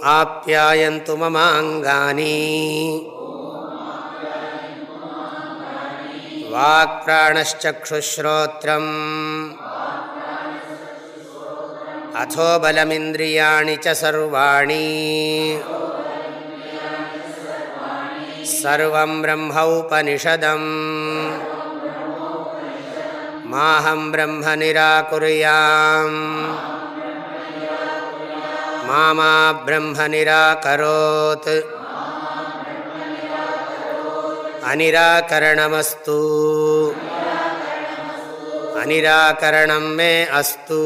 ॐ आप्यायन्तु ममाङ्गानि वाक्प्राणश्चक्षुश्रोत्रम् अथो बलमिन्द्रियाणि च सर्वाणि सर्वं ब्रह्मौपनिषदम् माहं ब्रह्म निराकुर्याम् मा ब्रह्म निराकरोत् अनिराकरणमस्तु अनिराकरणं मे अस्तु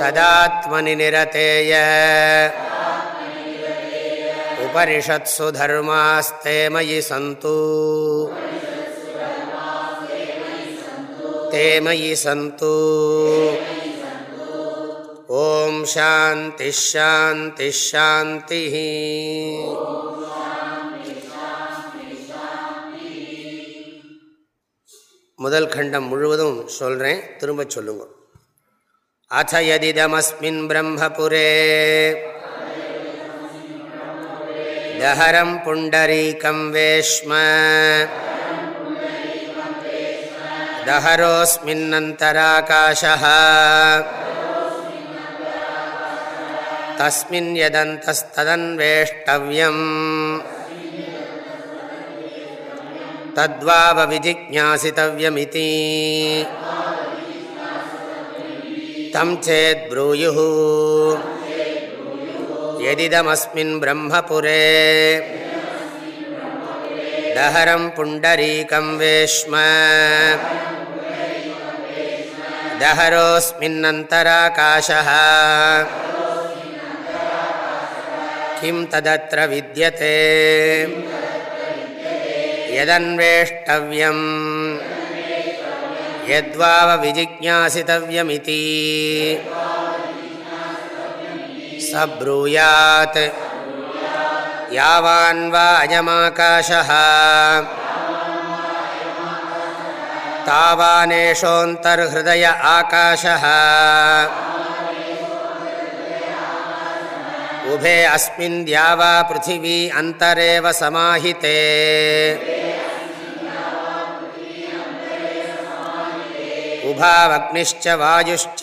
तदात्मनि निरतेय उपनिषत्सु धर्मास्ते मयि सन्तु ते मयि सन्तु ॐ शान्तिः शान्तिः शान्तिः முதல் கண்டம் முழுவதும் சொல்கிறேன் திரும்ப சொல்லுங்க. அத யதிதமஸ்மின் பிரம்மபுரே. தஹரம் புண்டரீகம் வேஷ்ம. தஹரோஸ்மின் तस्मिन् यदन्तस्तदन्वेष्टव्यम् तद्वावविजिज्ञासितव्यमिति तं चेद्ब्रूयुः यदिदमस्मिन् ब्रह्मपुरे दहरं पुण्डरीकं वेश्म दहरोऽस्मिन्नन्तराकाशः किं तदत्र विद्यते यदन्वेष्टव्यम् यद्वावविजिज्ञासितव्यमिति स ब्रूयात् यावान्वा अयमाकाशः तावानेषोऽन्तर्हृदय आकाशः उभे अस्मिन् द्यावा पृथिवी अन्तरेव समाहिते उभावग्निश्च वायुश्च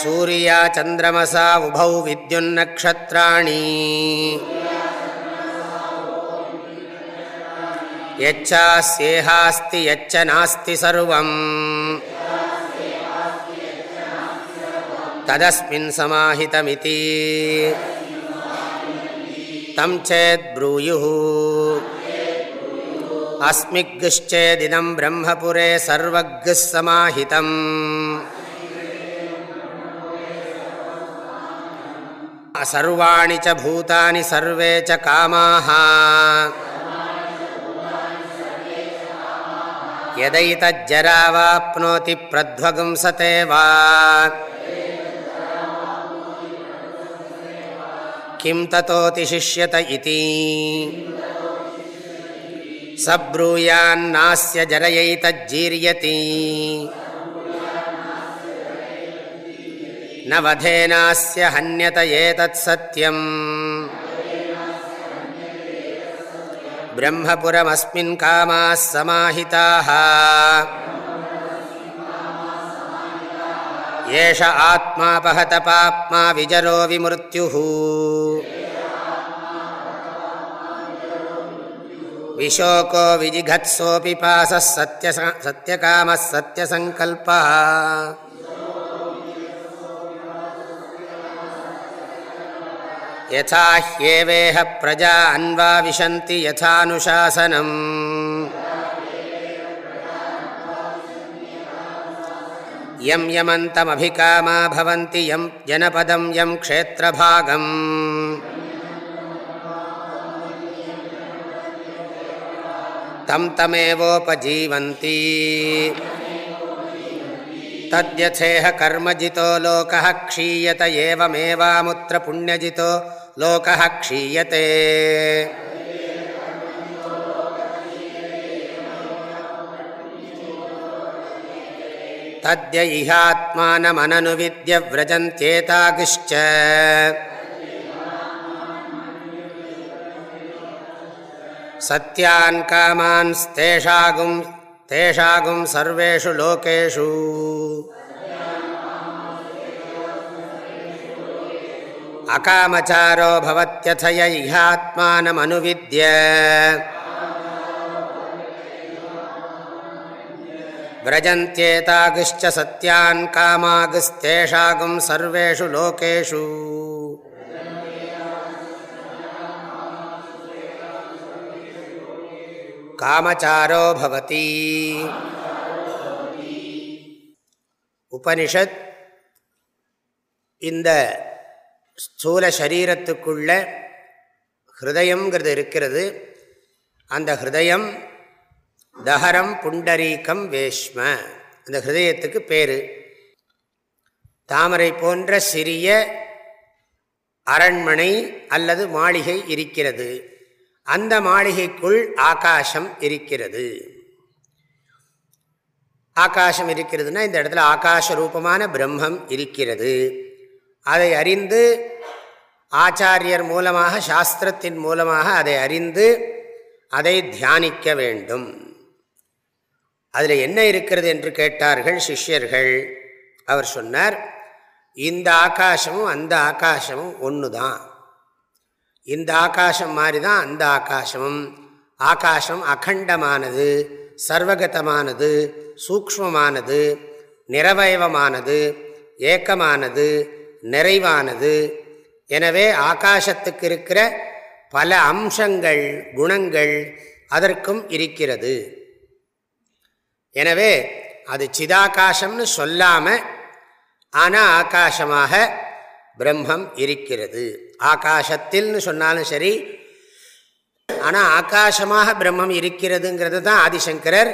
सूर्या चन्द्रमसा उभौ विद्युन्नक्षत्राणि यच्चास्येहास्ति यच्च नास्ति सर्वम् तदस्मिन् समाहितमिति तं चेद्ब्रूयुः अस्मिग्गश्चेदिदं ब्रह्मपुरे सर्वग्ः समाहितम् सर्वाणि च भूतानि सर्वे च कामाः यदैतज्जरावाप्नोति प्रध्वगुंसते वा किं ततोऽतिशिष्यत इति स ब्रूयान्नास्य जरयैतज्जीर्यति न वधेनास्य हन्यत एतत्सत्यम् ब्रह्मपुरमस्मिन् कामाः समाहिताः ஏஷ ஆத்மா பகத பாப்மா விஜரோ விமிருத்யு விஷோகோ விஜிகத்ஸோபி பாச சத்ய சத்யகாம சத்யசங்கல்பா யதா ஹ்யேவேஹ பிரஜா அன்வாவிசந்தி யதானுசாசனம் यं यमन्तमभिकामा भवन्ति यं जनपदं यं क्षेत्रभागम्। तं तमेवोपजीवन्ति। तद्यथेह कर्मजितो लोकः क्षीयत एवमेवामुत्र पुण्यजितो लोकः क्षीयते। தத்ய இஹாத்மானமனனுவித்ய விரஜந்தேதாகிஷ்ச சத்யான் காமான்ஸ்தேஷாகும் தேஷாகும் சர்வேஷு லோகேஷு அகாமச்சாரோ பவத்யதய இஹாத்மானமனுவித்ய விரஜந்தேதாகிஷ்ட சத்யான் காமாகிஸ்தேஷாகும் சர்வேஷு லோகேஷு காமச்சாரோ பவதி உபனிஷத் இந்த ஸ்தூல சரீரத்துக்குள்ள ஹிருதயங்கிறது இருக்கிறது. அந்த ஹிருதயம் தஹரம் புண்டரீகம் வேஷ்ம. அந்த ஹிருதயத்துக்கு பேர். தாமரை போன்ற சிறிய அரண்மனை அல்லது மாளிகை இருக்கிறது. அந்த மாளிகைக்குள் ஆகாசம் இருக்கிறது. ஆகாசம் இருக்கிறதுனா இந்த இடத்துல ஆகாச ரூபமான பிரம்மம் இருக்கிறது. அதை அறிந்து ஆச்சாரியர் மூலமாக சாஸ்திரத்தின் மூலமாக அதை அறிந்து அதை தியானிக்க வேண்டும். அதில் என்ன இருக்கிறது என்று கேட்டார்கள் சிஷ்யர்கள். அவர் சொன்னார் இந்த ஆகாசமும் அந்த ஆகாசமும் ஒன்று தான் இந்த ஆகாசம் மாதிரி தான் அந்த ஆகாசமும். ஆகாசம் அகண்டமானது சர்வகதமானது சூக்மமானது நிறவயவமானது ஏக்கமானது நிறைவானது. எனவே ஆகாசத்துக்கு இருக்கிற பல அம்சங்கள் குணங்கள் அதற்கும் இருக்கிறது. எனவே அது சிதாகாசம்னு சொல்லாமல் ஆனால் ஆகாசமாக பிரம்மம் இருக்கிறது. ஆகாசத்தில்னு சொன்னாலும் சரி ஆனால் ஆகாசமாக பிரம்மம் இருக்கிறதுங்கிறது தான் ஆதிசங்கரர்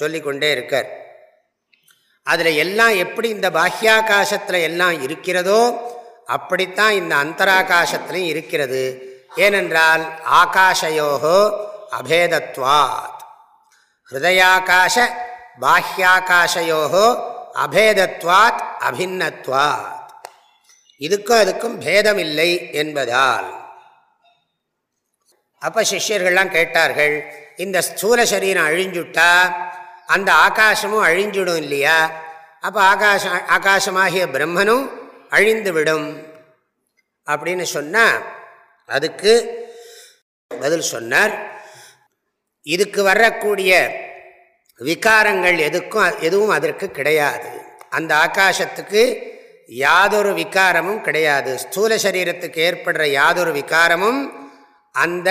சொல்லிக்கொண்டே இருக்கார். அதில் எல்லாம் எப்படி இந்த பாஹ்யாகாசத்தில் எல்லாம் இருக்கிறதோ அப்படித்தான் இந்த அந்தராகாசத்திலையும் இருக்கிறது. ஏனென்றால் ஆகாஷயோகோ அபேதத்வாத். ஹிருதயாகாச பாஹ்யாகாஷயோகோ அபேதத்வாத் அபின்னத்வாத் இதுக்கும் அதுக்கும் பேதம் இல்லை என்பதால். அப்போ சிஷ்யர்கள்லாம் கேட்டார்கள் இந்த ஸ்தூல சரீரம் அழிஞ்சுட்டா அந்த ஆகாசமும் அழிஞ்சுடும் இல்லையா அப்போ ஆகாசம் ஆகாசமாகிய பிரம்மனும் அழிந்து விடும் அப்படின்னு சொன்னால் அதுக்கு பதில் சொன்னார் இதுக்கு வரக்கூடிய விகாரங்கள் எதுக்கும் எதுவும் அதற்கு கிடையாது. அந்த ஆகாசத்துக்கு யாதொரு விகாரமும் கிடையாது. ஸ்தூல சரீரத்துக்கு ஏற்படுற யாதொரு விகாரமும் அந்த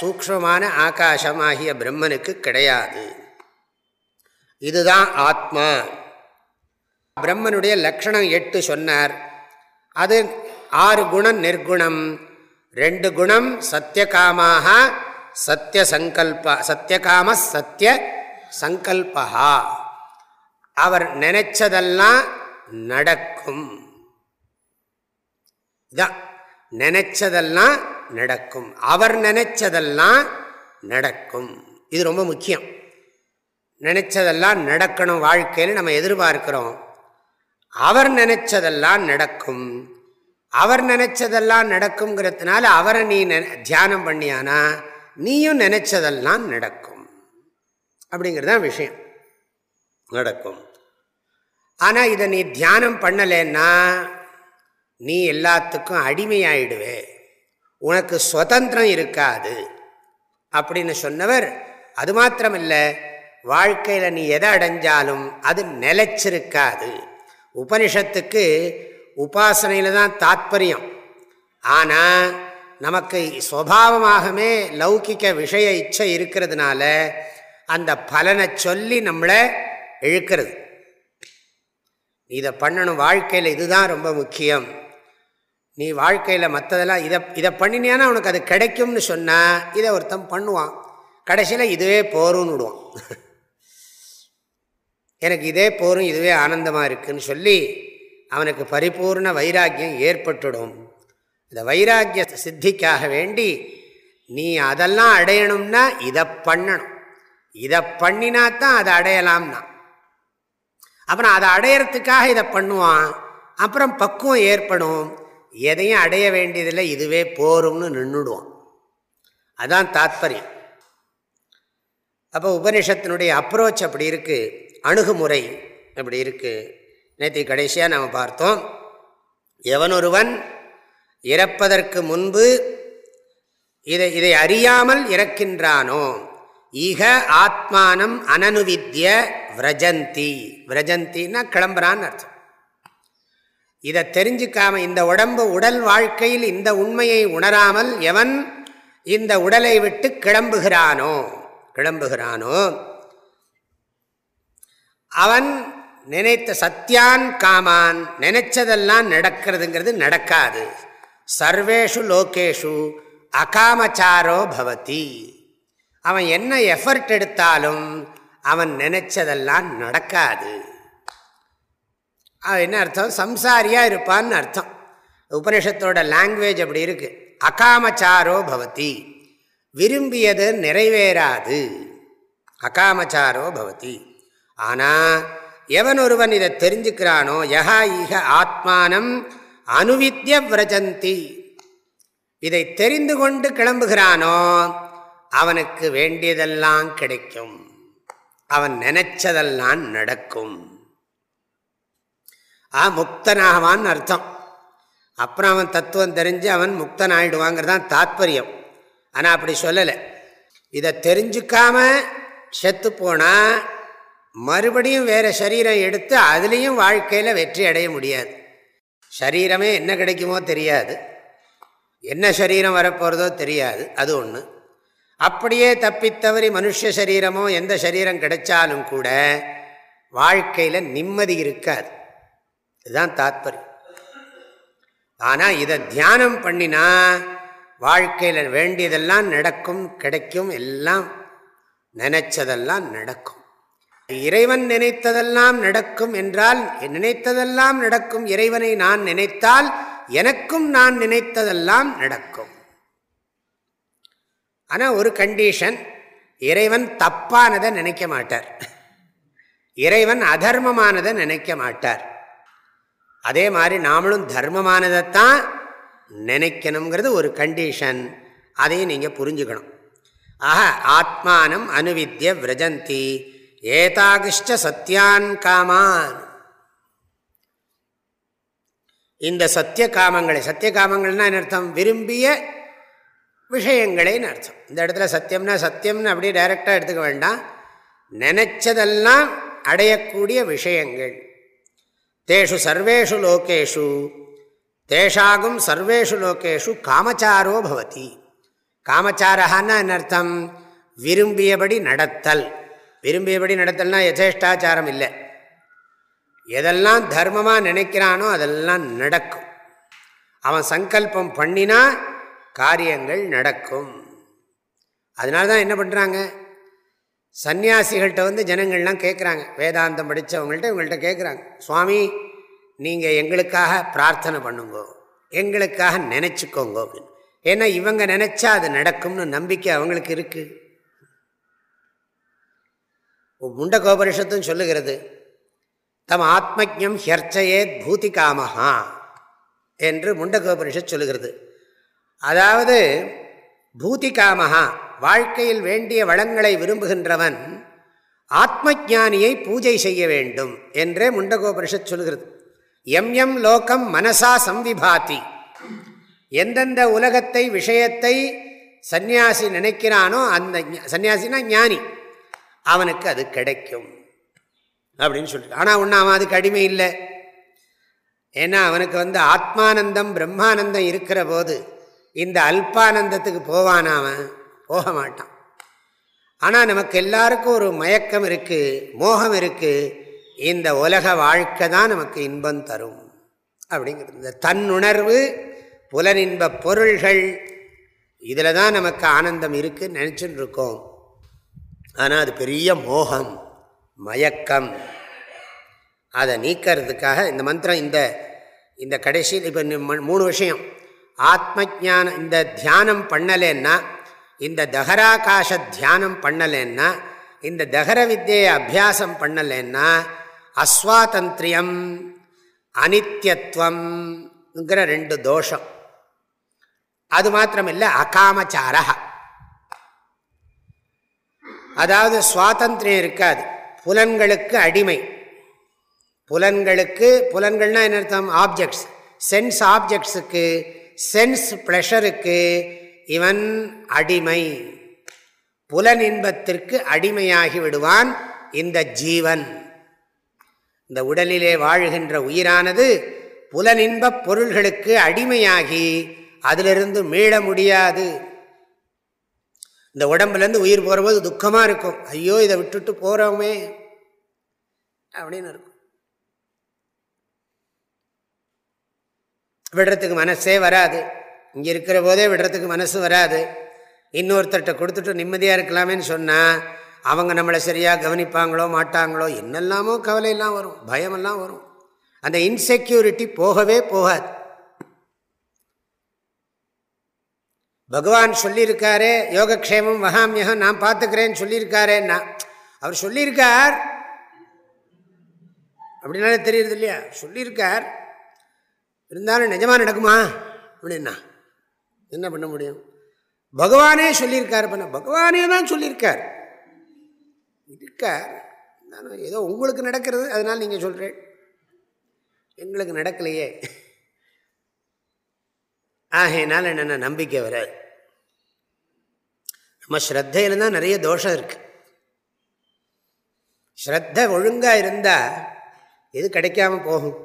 சூக்ஷமான ஆகாசமாகிய பிரம்மனுக்கு கிடையாது. இதுதான் ஆத்மா. பிரம்மனுடைய லக்ஷணம் எட்டு சொன்னார். அது ஆறு குணம் நிர்குணம். ரெண்டு குணம் சத்தியகாமாக சத்தியசங்கல்ப சத்தியகாம சத்திய சங்கல்பகா அவர் நினைச்சதெல்லாம் நடக்கும். இதான் நினைச்சதெல்லாம் நடக்கும். அவர் நினைச்சதெல்லாம் நடக்கும். இது ரொம்ப முக்கியம். நினைச்சதெல்லாம் நடக்கணும் வாழ்க்கையில் நம்ம எதிர்பார்க்கிறோம். அவர் நினைச்சதெல்லாம் நடக்கும். அவர் நினைச்சதெல்லாம் நடக்குங்கிறதுனால அவரை நீ தியானம் பண்ணியானா நீயும் நினைச்சதெல்லாம் நடக்கும். அப்படிங்கிறது தான் விஷயம். நடக்கும். ஆனால் இதை நீ தியானம் பண்ணலைன்னா நீ எல்லாத்துக்கும் அடிமையாயிடுவே. உனக்கு சுதந்திரம் இருக்காது. அப்படின்னு சொன்னவர் அது மாத்திரமில்லை வாழ்க்கையில் நீ எதை அடைஞ்சாலும் அது நிலைச்சிருக்காது. உபனிஷத்துக்கு உபாசனையில் தான் தாத்பரியம். ஆனால் நமக்கு சுவாவமாகவே லௌகிக்க விஷய இச்சை இருக்கிறதுனால அந்த பலனை சொல்லி நம்மளை இழுக்கிறது. இதை பண்ணணும் வாழ்க்கையில் இதுதான் ரொம்ப முக்கியம். நீ வாழ்க்கையில் மற்றதெல்லாம் இதை இதை பண்ணினியானா உனக்கு அது கிடைக்கும்னு சொன்னால் இதை ஒருத்தன் பண்ணுவான். கடைசியில் இதுவே போரும்னு விடுவான். எனக்கு இதே போரும் இதுவே ஆனந்தமாக இருக்குன்னு சொல்லி அவனுக்கு பரிபூர்ண வைராக்கியம் ஏற்பட்டுடும். இந்த வைராக்கிய சித்திக்காக வேண்டி நீ அதெல்லாம் அடையணும்னா இதை பண்ணணும். இதை பண்ணினா தான் அதை அடையலாம்னா. அப்புறம் அதை அடையிறதுக்காக இதை பண்ணுவான். அப்புறம் பக்குவம் ஏற்படும். எதையும் அடைய வேண்டியதில்லை இதுவே போரும்னு நின்றுடுவான் அதான் தாத்பரியம். அப்போ உபனிஷத்தினுடைய அப்ரோச் அப்படி இருக்குது அணுகுமுறை அப்படி இருக்குது நேற்று கடைசியாக நாம் பார்த்தோம். எவனொருவன் இறப்பதற்கு முன்பு இதை இதை அறியாமல் இறக்கின்றானோ ஈக ஆத்மானம் அனனுவித்ய விரஜந்தி. விரஜந்தின்னா கிளம்புறான்னு அர்த்தம். இதை தெரிஞ்சுக்காம இந்த உடம்பு உடல் வாழ்க்கையில் இந்த உண்மையை உணராமல் எவன் இந்த உடலை விட்டு கிளம்புகிறானோ கிளம்புகிறானோ அவன் நினைத்த சத்தியான் காமான் நினைச்சதெல்லாம் நடக்கிறதுங்கிறது நடக்காது. சர்வேஷு லோகேஷு அகாமச்சாரோ பவதி. அவன் என்ன எஃபர்ட் எடுத்தாலும் அவன் நினைச்சதெல்லாம் நடக்காது. என்ன அர்த்தம்? சம்சாரியாக இருப்பான்னு அர்த்தம். உபனிஷத்தோட லாங்குவேஜ் அப்படி இருக்கு. அகாமச்சாரோ பவதி. விரும்பியது நிறைவேறாது. அகாமச்சாரோ பவதி. ஆனால் எவன் ஒருவன் இதை தெரிஞ்சுக்கிறானோ யஹா ஈக ஆத்மானம் அனுவித்ய விரஜந்தி. இதை தெரிந்து கொண்டு கிளம்புகிறானோ அவனுக்கு வேண்டியதெல்லாம் கிடைக்கும். அவன் நினைச்சதெல்லாம் நடக்கும். ஆ முக்தனாகவான்னு அர்த்தம். அப்புறம் அவன் தத்துவம் தெரிஞ்சு அவன் முக்தன் ஆயிடுவாங்கிறதான் தாத்பரியம். ஆனால் அப்படி சொல்லலை. இதை தெரிஞ்சுக்காம செத்து போனால் மறுபடியும் வேறு சரீரம் எடுத்து அதுலேயும் வாழ்க்கையில் வெற்றி அடைய முடியாது. சரீரமே என்ன கிடைக்குமோ தெரியாது. என்ன சரீரம் வரப்போகிறதோ தெரியாது. அது ஒன்று அப்படியே தப்பித்தவரி மனுஷ சரீரமோ எந்த சரீரம் கிடைச்சாலும் கூட வாழ்க்கையில் நிம்மதி இருக்காது. இதுதான் தாத்பரியம். ஆனால் இதை தியானம் பண்ணினா வாழ்க்கையில் வேண்டியதெல்லாம் நடக்கும் கிடைக்கும் எல்லாம் நினைச்சதெல்லாம் நடக்கும். இறைவன் நினைத்ததெல்லாம் நடக்கும் என்றால் நினைத்ததெல்லாம் நடக்கும். இறைவனை நான் நினைத்தால் எனக்கும் நான் நினைத்ததெல்லாம் நடக்கும். ஆனால் ஒரு கண்டிஷன் இறைவன் தப்பானதை நினைக்க மாட்டார். இறைவன் அதர்மமானதை நினைக்க மாட்டார். அதே மாதிரி நாமளும் தர்மமானதைத்தான் நினைக்கணுங்கிறது ஒரு கண்டிஷன் அதையும் நீங்கள் புரிஞ்சுக்கணும். ஆஹா ஆத்மானம் அனுவித்ய விரஜந்தி ஏதாகிஷ்ட சத்தியான் காமான். இந்த சத்திய காமங்களை சத்திய காமங்கள்னா என்ன அர்த்தம்? விரும்பிய விஷயங்களேன்னு அர்த்தம்? இந்த இடத்துல சத்தியம்னா சத்தியம்னு அப்படியே டைரெக்டாக எடுத்துக்க வேண்டாம். நினைச்சதெல்லாம் அடையக்கூடிய விஷயங்கள். தேஷு சர்வேஷு லோகேஷு. தேஷாகும் சர்வேஷு லோகேஷு காமச்சாரோ பவதி. காமச்சாரஹான்னா என்ன அர்த்தம்? விரும்பியபடி நடத்தல். விரும்பியபடி நடத்தல்னா யசேஷ்டாச்சாரம் இல்லை. எதெல்லாம் தர்மமாக நினைக்கிறானோ அதெல்லாம் நடக்கும். அவன் சங்கல்பம் பண்ணினா காரியங்கள் நடக்கும். அதனால தான் என்ன பண்ணுறாங்க சன்னியாசிகள்கிட்ட வந்து ஜனங்கள்லாம் கேட்குறாங்க வேதாந்தம் படித்தவங்கள்ட்ட இவங்கள்ட்ட கேட்குறாங்க சுவாமி நீங்கள் எங்களுக்காக பிரார்த்தனை பண்ணுங்கோ. எங்களுக்காக நினச்சிக்கோங்க. அப்படின்னு ஏன்னா இவங்க நினச்சா அது நடக்கும்னு நம்பிக்கை அவங்களுக்கு இருக்குது முண்டகோபனிஷத்தும் சொல்லுகிறது தம் ஆத்மஜம் ஹெர்ச்சையே பூதி காமஹா என்று முண்டகோபனிஷத் சொல்லுகிறது. அதாவது பூதி காமஹா வாழ்க்கையில் வேண்டிய வளங்களை விரும்புகின்றவன் ஆத்ம ஜானியை பூஜை செய்ய வேண்டும் என்றே முண்டகோபரிஷத் சொல்கிறது. எம் எம் லோகம் மனசா சம்விபாதி. எந்தெந்த உலகத்தை விஷயத்தை சந்நியாசி நினைக்கிறானோ அந்த சன்னியாசினா ஞானி. அவனுக்கு அது கிடைக்கும். அப்படின்னு சொல்லிட்டு ஆனால் ஒன்று அவன் அதுக்கு அடிமை இல்லை. ஏன்னா அவனுக்கு வந்து ஆத்மானந்தம் பிரம்மானந்தம் இருக்கிற போது இந்த அல்பானந்தத்துக்கு போவான் அவன்? போக மாட்டான். ஆனால் நமக்கு எல்லாருக்கும் ஒரு மயக்கம் இருக்குது மோகம் இருக்குது இந்த உலக வாழ்க்கை தான் நமக்கு இன்பம் தரும். அப்படிங்கிறது. இந்த தன்னுணர்வு புலனின்ப பொருள்கள் இதில் தான் நமக்கு ஆனந்தம் இருக்குதுன்னு நினச்சிட்டு இருக்கோம் ஆனால் அது பெரிய மோகம் மயக்கம். அதை நீக்கிறதுக்காக இந்த மந்திரம் இந்த இந்த கடைசியில் இப்போ மூணு விஷயம். ஆத்ம ஜானம் இந்த தியானம் பண்ணலேன்னா இந்த தகராகாச தியானம் பண்ணலேன்னா இந்த தகர வித்தியை அபியாசம் பண்ணலைன்னா அஸ்வாதந்திரியம் அனித்யத்துவம்ங்கிற ரெண்டு தோஷம். அது மாத்திரமில்லை அகாமச்சார அதாவது சுவாதந்திரியம் இருக்காது. புலன்களுக்கு அடிமை. புலன்களுக்கு புலன்கள்னால் என்ன அர்த்தம்? ஆப்ஜெக்ட்ஸ் சென்ஸ் ஆப்ஜெக்ட்ஸுக்கு சென்ஸ் ப்ளஷருக்கு இவன் அடிமை. புலன் இன்பத்திற்கு அடிமையாகி விடுவான் இந்த ஜீவன். இந்த உடலிலே வாழ்கின்ற உயிரானது புலனின்பப் பொருள்களுக்கு அடிமையாகி அதிலிருந்து மீள முடியாது. இந்த உடம்புலேருந்து உயிர் போகிறபோது துக்கமாக இருக்கும். ஐயோ இதை விட்டுட்டு போகிறோமே அப்படின்னு இருக்கும். விடுறதுக்கு மனசே வராது. இங்கே இருக்கிற போதே விடுறதுக்கு மனசு வராது. இன்னொருத்தர்கிட்ட கொடுத்துட்டு நிம்மதியாக இருக்கலாமேன்னு சொன்னால் அவங்க நம்மளை சரியாக கவனிப்பாங்களோ மாட்டாங்களோ என்னெல்லாமோ கவலையெல்லாம் வரும் பயமெல்லாம் வரும். அந்த இன்செக்யூரிட்டி போகவே போகாது. பகவான் சொல்லியிருக்காரே யோகக்ஷேமம் வகாமியகம் நான் பார்த்துக்கிறேன்னு சொல்லியிருக்காரேன்னா அவர் சொல்லியிருக்கார். அப்படின்னாலே தெரியுது இல்லையா? சொல்லியிருக்கார். இருந்தாலும் நிஜமாக நடக்குமா? அப்படின்னா என்ன பண்ண முடியும்? பகவானே சொல்லியிருக்கார் பண்ண பகவானே தான் சொல்லியிருக்கார். இருக்கார். ஏதோ உங்களுக்கு நடக்கிறது அதனால் நீங்கள் சொல்கிறேன் எங்களுக்கு நடக்கலையே. ஆகையினால் என்னென்ன நம்பிக்கை வராது. நம்ம ஸ்ரத்தையில் தான் நிறைய தோஷம் இருக்குது ஸ்ரத்த ஒழுங்காக இருந்தால் எது கிடைக்காம போகும்?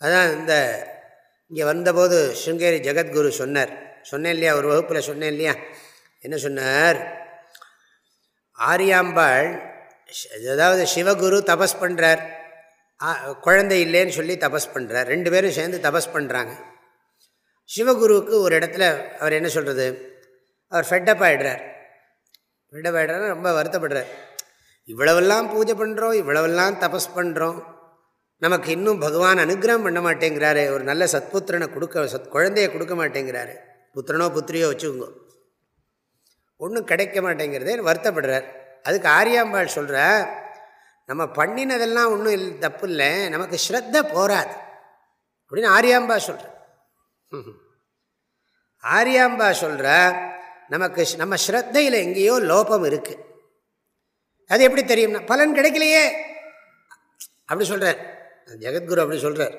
அதான் இந்த இங்கே வந்தபோது சுங்கேரி ஜெகத்குரு சொன்னார். சொன்னேன் இல்லையா? ஒரு வகுப்பில் சொன்னேன் இல்லையா? என்ன சொன்னார்? ஆரியாம்பாள் அதாவது சிவகுரு தபஸ் பண்ணுறார் குழந்தை இல்லைன்னு சொல்லி தபஸ் பண்ணுறார் ரெண்டு பேரும் சேர்ந்து தபஸ் பண்ணுறாங்க சிவகுருவுக்கு ஒரு இடத்துல அவர் என்ன சொல்கிறது அவர் ஃபெட்டப் ஆகிடுறார் ஃபெட்டப் ஆகிடுறாரு ரொம்ப வருத்தப்படுறார். இவ்வளவெல்லாம் பூஜை பண்ணுறோம் இவ்வளவெல்லாம் தபஸ் பண்ணுறோம் நமக்கு இன்னும் பகவான் அனுகிரகம் பண்ண மாட்டேங்கிறாரு ஒரு நல்ல சத்புத்திரனை கொடுக்க சத் குழந்தைய கொடுக்க மாட்டேங்கிறாரு. புத்திரனோ புத்திரியோ வச்சுக்கோங்க. ஒன்றும் கிடைக்க மாட்டேங்கிறதே வருத்தப்படுறார். அதுக்கு ஆரியாம்பாள் சொல்கிற நம்ம பண்ணினதெல்லாம் ஒன்றும் இல்லை தப்பு இல்லை நமக்கு ஸ்ரத்த போராது அப்படின்னு ஆரியாம்பா சொல்கிற ஆரியாம்பா சொல்கிற நமக்கு நம்ம ஸ்ரத்தையில் எங்கேயோ லோபம் இருக்குது அது எப்படி தெரியும்னா பலன் கிடைக்கலையே. அப்படி சொல்கிறார் ஜெகத்குரு அப்படி சொல்கிறார்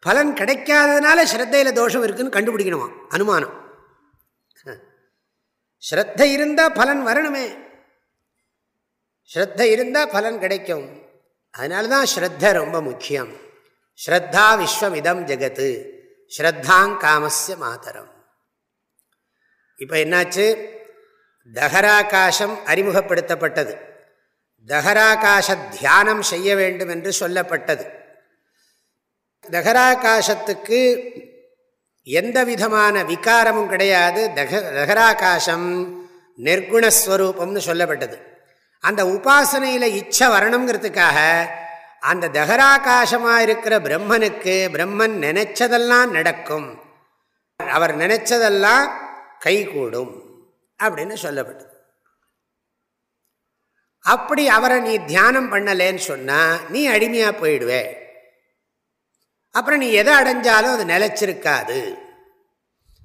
பலன் கிடைக்காததுனால ஸ்ரத்தையில் தோஷம் இருக்குதுன்னு கண்டுபிடிக்கணுமா? அனுமானம். ஸ்ரத்த இருந்தால் பலன் வரணுமே. ஸ்ரத்த இருந்தால் பலன் கிடைக்கும். அதனால தான் ஸ்ரத்த ரொம்ப முக்கியம். ஸ்ரத்தா விஸ்வமிதம் ஜெகத்து. ஸ்ரத்தாங் காமஸ்ய மாதரம். இப்போ என்னாச்சு? தகராகாசம் அறிமுகப்படுத்தப்பட்டது. தகராகாச தியானம் செய்ய வேண்டும் என்று சொல்லப்பட்டது. தகராகாசத்துக்கு எந்த விதமான விகாரமும் கிடையாது. தக தகராகாசம் நிர்குணஸ்வரூபம்னு சொல்லப்பட்டது. அந்த உபாசனையில் இச்சை வரணுங்கிறதுக்காக அந்த தகராகாசமாக இருக்கிற பிரம்மனுக்கு பிரம்மன் நினைச்சதெல்லாம் நடக்கும். அவர் நினைச்சதெல்லாம் கைகூடும் அப்படின்னு சொல்லப்பட்டது. அப்படி அவரை நீ தியானம் பண்ணலேன்னு சொன்னால் நீ அடிமையாக போயிடுவே. அப்புறம் நீ எதை அடைஞ்சாலும் அது நிலச்சிருக்காது.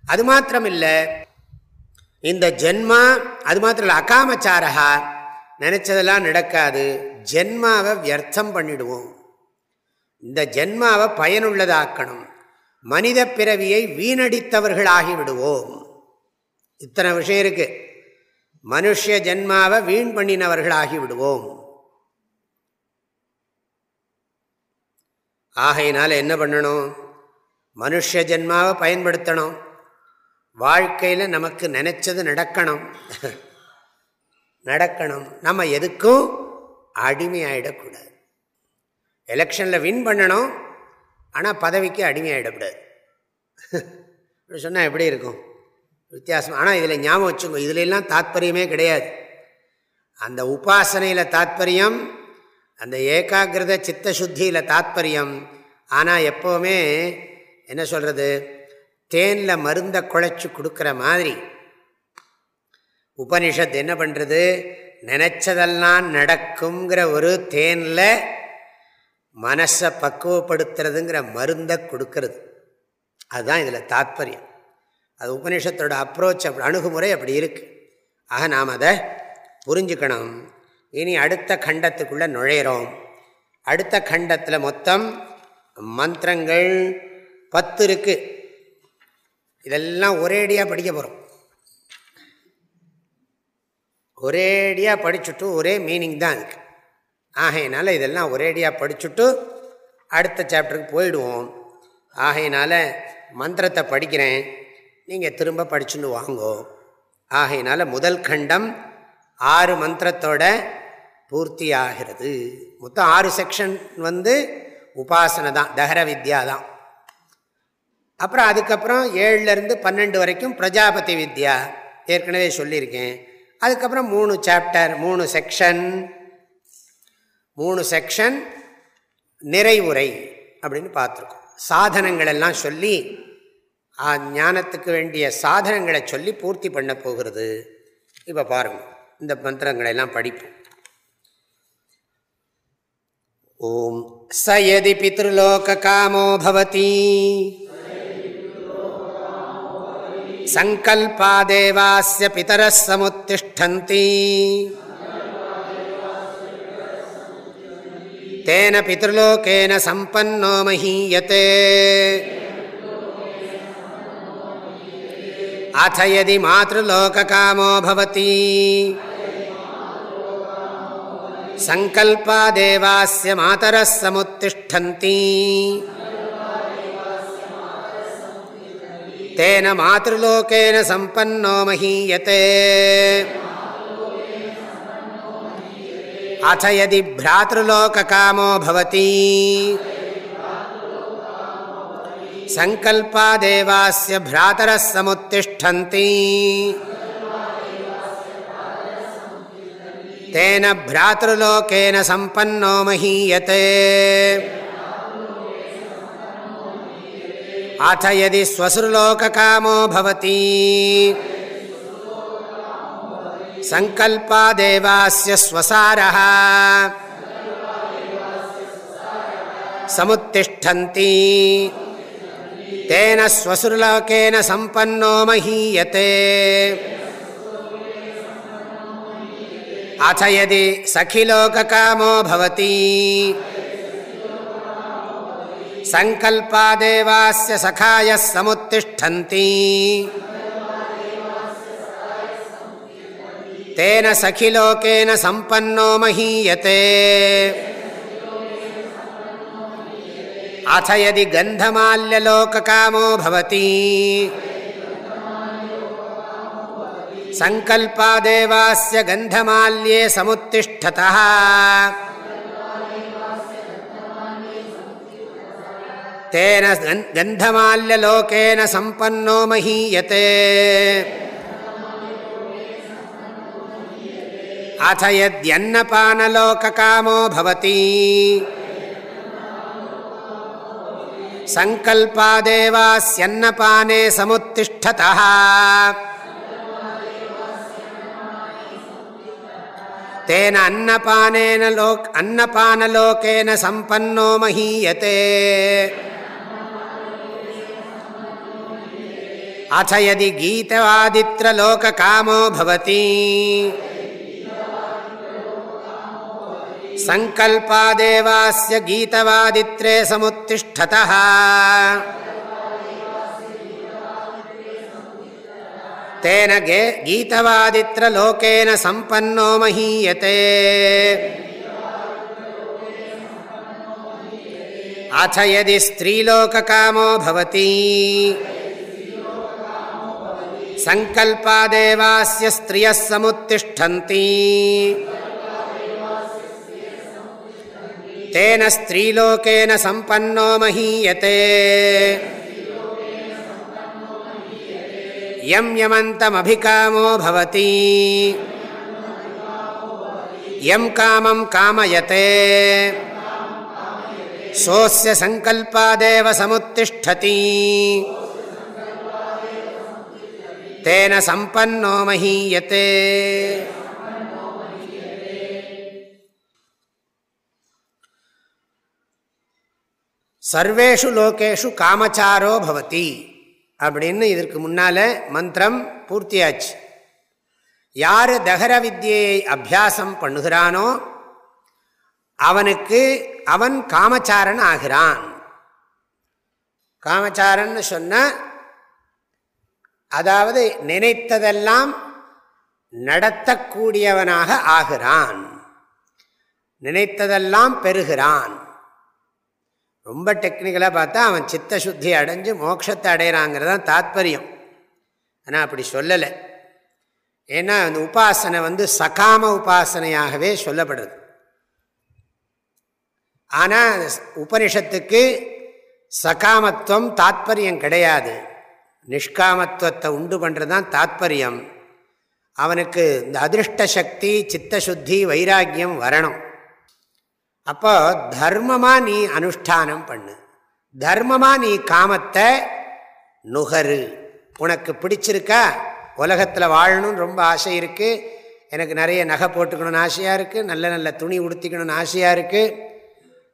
அது மாத்திரம் இல்லை இந்த ஜென்மா அது மாத்திரம் இல்லை அகாமச்சாரகா நினச்சதெல்லாம் நடக்காது. ஜென்மாவை வியர்த்தம் பண்ணிடுவோம். இந்த ஜென்மாவை பயனுள்ளதாக்கணும். மனித பிறவியை வீணடித்தவர்களாகி விடுவோம். இத்தனை விஷயம் இருக்கு. மனுஷ ஜென்மாவை வீண் பண்ணினவர்களாகி விடுவோம். ஆகையினால் என்ன பண்ணணும்? மனுஷ ஜென்மாவை பயன்படுத்தணும். வாழ்க்கையில் நமக்கு நினச்சது நடக்கணும். நடக்கணும். நம்ம எதுக்கும் அடிமையாயிடக்கூடாது. எலெக்ஷனில் வின் பண்ணணும் ஆனால் பதவிக்கு அடிமையாயிடக்கூடாது. சொன்னால் எப்படி இருக்கும்? வித்தியாசம். ஆனால் இதில் ஞாபகம் வச்சுக்கோங்க. இதுலெல்லாம் தாத்பரியமே கிடையாது. அந்த உபாசனையில் தாத்பரியம் அந்த ஏகாகிரத சித்த சுத்தியில் தாத்பரியம். ஆனால் எப்போவுமே என்ன சொல்கிறது தேனில் மருந்தை குழைச்சி கொடுக்குற மாதிரி. உபனிஷத் என்ன பண்ணுறது நினச்சதெல்லாம் நடக்குங்கிற ஒரு தேனில் மனசை பக்குவப்படுத்துறதுங்கிற மருந்தை கொடுக்கறது. அதுதான் இதில் தாத்பரியம். அது உபநிஷத்தோட அப்ரோச் அப்படி அணுகுமுறை அப்படி இருக்குது ஆக நாம் அதை புரிஞ்சுக்கணும். இனி அடுத்த கண்டத்துக்குள்ளே நுழையிறோம். அடுத்த கண்டத்தில் மொத்தம் மந்திரங்கள் பத்து இருக்குது இதெல்லாம் ஒரேடியாக படிக்க போகிறோம் ஒரேடியாக படிச்சுட்டு ஒரே மீனிங் தான் இருக்குது ஆகையினால இதெல்லாம் ஒரேடியாக படிச்சுட்டு அடுத்த சாப்டருக்கு போயிடுவோம். ஆகையினால மந்திரத்தை படிக்கிறேன். நீங்கள் திரும்ப படிச்சுன்னு வாங்கோ. ஆகையினால முதல் கண்டம் ஆறு மந்திரத்தோட பூர்த்தி ஆகிறது மொத்தம் ஆறு செக்ஷன் வந்து உபாசனை தான் தகர வித்யா தான். அப்புறம் அதுக்கப்புறம் ஏழுலேருந்து பன்னெண்டு வரைக்கும் பிரஜாபதி வித்யா ஏற்கனவே சொல்லியிருக்கேன். அதுக்கப்புறம் மூணு சாப்டர் மூணு செக்ஷன் மூணு செக்ஷன் நிறைவுரை அப்படின்னு பார்த்துருக்கோம். சாதனங்கள் எல்லாம் சொல்லி ஞானத்துக்கு வேண்டிய சாதனங்களை சொல்லி பூர்த்தி பண்ண போகிறது. இப்போ பாருங்கள் இந்த மந்திரங்களெல்லாம் படிப்போம். ஓம் சயதி பித்ருலோகாமோ பவதி சங்கல்பாதேவாஸ்ய பிதரः சமுத்திஷ்டந்தி तेन पितृलोकेन सम्पन्नो महीयते अथ यदि मातृलोककामो भवति சங்கல்பா தேவாஸ்ய மாதர சமுத்திஷ்டந்தி. தேன மாதலோகேன சம்பன்னோ மஹீயத்தே அத யதி பிராதலோகமோ பவதி. சங்கல்பா தேவாஸ்ய तेन भ्रातृलोकेन सम्पन्नो महीयते अथ यदि स्वसुर्लोककामो भवति सङ्कल्पादेवास्य स्वसारः समुत्तिष्ठन्ति तेन स्वसुर्लोकेन सम्पन्नो महीयते अथ यदि सखिलोककामो भवति सङ्कल्पादेवास्य सखायः समुत्तिष्ठन्ति तेन सखिलोकेन सम्पन्नो महीयते अथ यदि गन्धमाल्यलोककामो भवति सङ्कल्पादेवास्य गन्धमाल्ये समुत्तिष्ठतः तेन गन्धमाल्यलोकेन सम्पन्नो महीयते अथ यद्यन्नपानलोककामो भवति सङ्कल्पादेवास्यन्नपाने समुत्तिष्ठतः तेन अन्नपानेन लोक् अन्नपानलोकेन सम्पन्नो महीयते अथ यदि गीतवादित्रलोककामो भवति सङ्कल्पादेवास्य गीतवादित्रे समुत्तिष्ठतः तेन गे गीतवादित्रलोकेन सम्पन्नो महीयते अथ यदि स्त्रीलोककामो भवति सङ्कल्पादेवास्य स्त्रियः समुत्तिष्ठन्ति तेन स्त्रीलोकेन सम्पन्नो महीयते यं यमन्तमभिकामो भवति। यं कामं कामयते। सोऽस्य सङ्कल्पादेव समुत्तिष्ठति। तेन सम्पन्नो महीयते। सर्वेषु लोकेषु कामचारो भवति। அப்படின்னு இதற்கு முன்னால் மந்திரம் பூர்த்தியாச்சு. யார் தகர வித்தியை அபியாசம் பண்ணுகிறானோ அவனுக்கு அவன் காமச்சாரன் ஆகிறான். காமச்சாரன் சொன்ன அதாவது நினைத்ததெல்லாம் நடத்தக்கூடியவனாக ஆகிறான். நினைத்ததெல்லாம் பெறுகிறான். ரொம்ப டெக்னிக்கலாக பார்த்தா அவன் சித்த சுத்தி அடைஞ்சு மோட்சத்தை அடையிறாங்கிறதான் தாத்பரியம். ஆனால் அப்படி சொல்லலை. ஏன்னா அந்த உபாசனை வந்து சகாம உபாசனையாகவே சொல்லப்படுறது. ஆனால் உபனிஷத்துக்கு சகாமத்துவம் தாத்பரியம் கிடையாது. நிஷ்காமத்துவத்தை உண்டு பண்ணுறது தான் தாத்பரியம். அவனுக்கு இந்த அதிருஷ்ட சக்தி சித்தசுத்தி வைராக்கியம் வரணும். அப்போ தர்மமாக நீ அனுஷ்டானம் பண்ணு. தர்மமாக நீ காமத்தை நுகரு. உனக்கு பிடிச்சிருக்கா? உலகத்தில் வாழணும்னு ரொம்ப ஆசை இருக்குது எனக்கு நிறைய நகை போட்டுக்கணும்னு ஆசையாக இருக்குது நல்ல நல்ல துணி உடுத்திக்கணும்னு ஆசையாக இருக்குது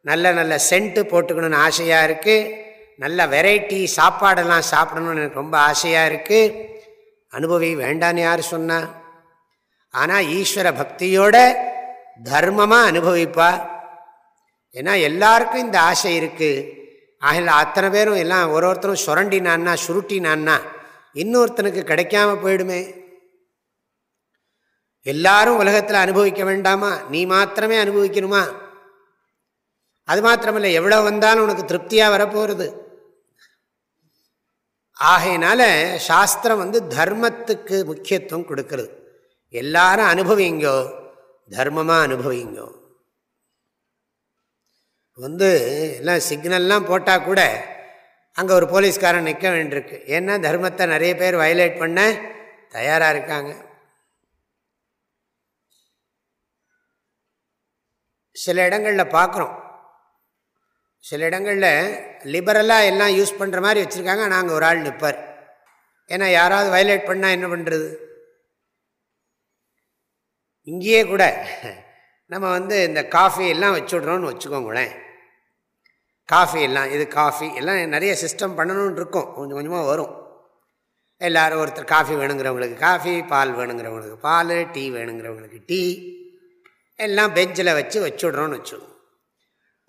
நல்ல நல்ல சென்ட்டு போட்டுக்கணும்னு ஆசையாக இருக்குது நல்ல வெரைட்டி சாப்பாடெல்லாம் சாப்பிடணும்னு எனக்கு ரொம்ப ஆசையாக இருக்குது அனுபவி வேண்டான்னு யார் சொன்னால் ஆனால் ஈஸ்வர பக்தியோட தர்மமாக அனுபவிப்பா. ஏன்னா எல்லாருக்கும் இந்த ஆசை இருக்குது ஆகல அத்தனை பேரும் எல்லாம் ஒரு ஒருத்தரும் சுரண்டினான்னா சுருட்டினான்னா இன்னொருத்தனுக்கு கிடைக்காம போயிடுமே. எல்லாரும் உலகத்தில் அனுபவிக்க வேண்டாமா? நீ மாத்திரமே அனுபவிக்கணுமா? அது மாத்திரமில்லை எவ்வளோ வந்தாலும் உனக்கு திருப்தியாக வரப்போகிறது ஆகையினால சாஸ்திரம் வந்து தர்மத்துக்கு முக்கியத்துவம் கொடுக்கறது. எல்லாரும் அனுபவிங்கோ தர்மமாக அனுபவிங்கோ. வந்து எல்லாம் சிக்னல்லாம் போட்டால் கூட அங்கே ஒரு போலீஸ்காரன் நிற்க வேண்டியிருக்கு. ஏன்னா தர்மத்தை நிறைய பேர் வயலேட் பண்ண தயாராக இருக்காங்க. சில இடங்களில் பார்க்குறோம் சில இடங்களில் லிபரலாக எல்லாம் யூஸ் பண்ணுற மாதிரி வச்சுருக்காங்க. நாங்கள் ஒரு ஆள் நிற்பார் ஏன்னா யாராவது வயலேட் பண்ணால் என்ன பண்ணுறது இங்கேயே கூட நம்ம வந்து இந்த காஃபி எல்லாம் வச்சுட்றோன்னு வச்சுக்கோங்களேன். காஃபி எல்லாம் இது காஃபி எல்லாம் நிறைய சிஸ்டம் பண்ணணும்னு இருக்கும். கொஞ்சம் கொஞ்சமாக வரும். எல்லோரும் ஒருத்தர் காஃபி வேணுங்கிறவங்களுக்கு காஃபி பால் வேணுங்கிறவங்களுக்கு பால் டீ வேணுங்கிறவங்களுக்கு டீ. எல்லாம் பெஞ்சில் வச்சு வச்சுடுறோன்னு வச்சுடுவோம்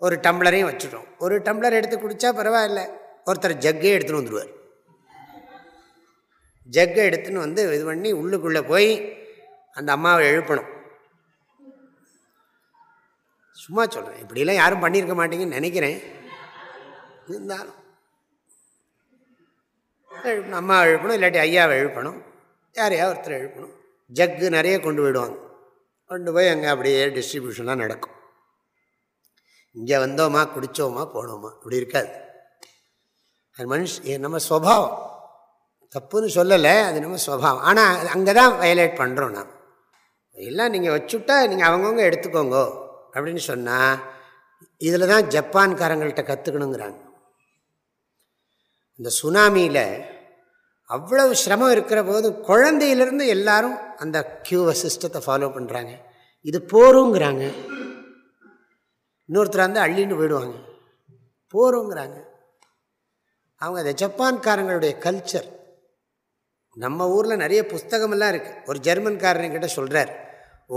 ஒரு டம்ளரையும் வச்சுட்டோம் ஒரு டம்ளர் எடுத்து குடித்தா பரவாயில்ல. ஒருத்தர் ஜக்கே எடுத்துன்னு வந்துடுவார் ஜக்கை எடுத்துன்னு வந்து இது பண்ணி உள்ளுக்குள்ளே போய் அந்த அம்மாவை எழுப்பணும். சும்மா சொல்கிறேன் இப்படிலாம் யாரும் பண்ணியிருக்க மாட்டேங்கன்னு நினைக்கிறேன். இருந்தாலும் எழுப்பணும். அம்மா எழுப்பணும் இல்லாட்டி ஐயாவை எழுப்பணும். யாரையா ஒருத்தர் எழுப்பணும். ஜக்கு நிறைய கொண்டு போயிடுவாங்க. கொண்டு போய் அங்கே அப்படியே டிஸ்ட்ரிபியூஷனாக நடக்கும். இங்கே வந்தோமா குடித்தோமா போனோமா? இப்படி இருக்காது. அது மனுஷ நம்ம ஸ்வபாவம் தப்புன்னு சொல்லலை அது நம்ம ஸ்வபாவம் ஆனால் அங்கே தான் வயலேட் பண்ணுறோம் நான் எல்லாம் நீங்கள் வச்சுட்டா நீங்கள் அவங்கவுங்க எடுத்துக்கோங்க. அப்படின்னு சொன்னால் இதில் தான் ஜப்பான்காரங்கள்ட்ட கற்றுக்கணுங்கிறாங்க இந்த சுனாமியில் அவ்வளவு சிரமம் இருக்கிற போது குழந்தையிலேருந்து எல்லாரும் அந்த கியூவை சிஸ்டத்தை ஃபாலோ பண்ணுறாங்க இது போருங்கிறாங்க. இன்னொருத்தர் வந்து அள்ளின்னு போயிடுவாங்க. போருங்கிறாங்க. அவங்க அந்த ஜப்பான்காரங்களுடைய கல்ச்சர் நம்ம ஊரில் நிறைய புஸ்தகமெல்லாம் இருக்குது ஒரு ஜெர்மன்காரன்கிட்ட சொல்கிறார்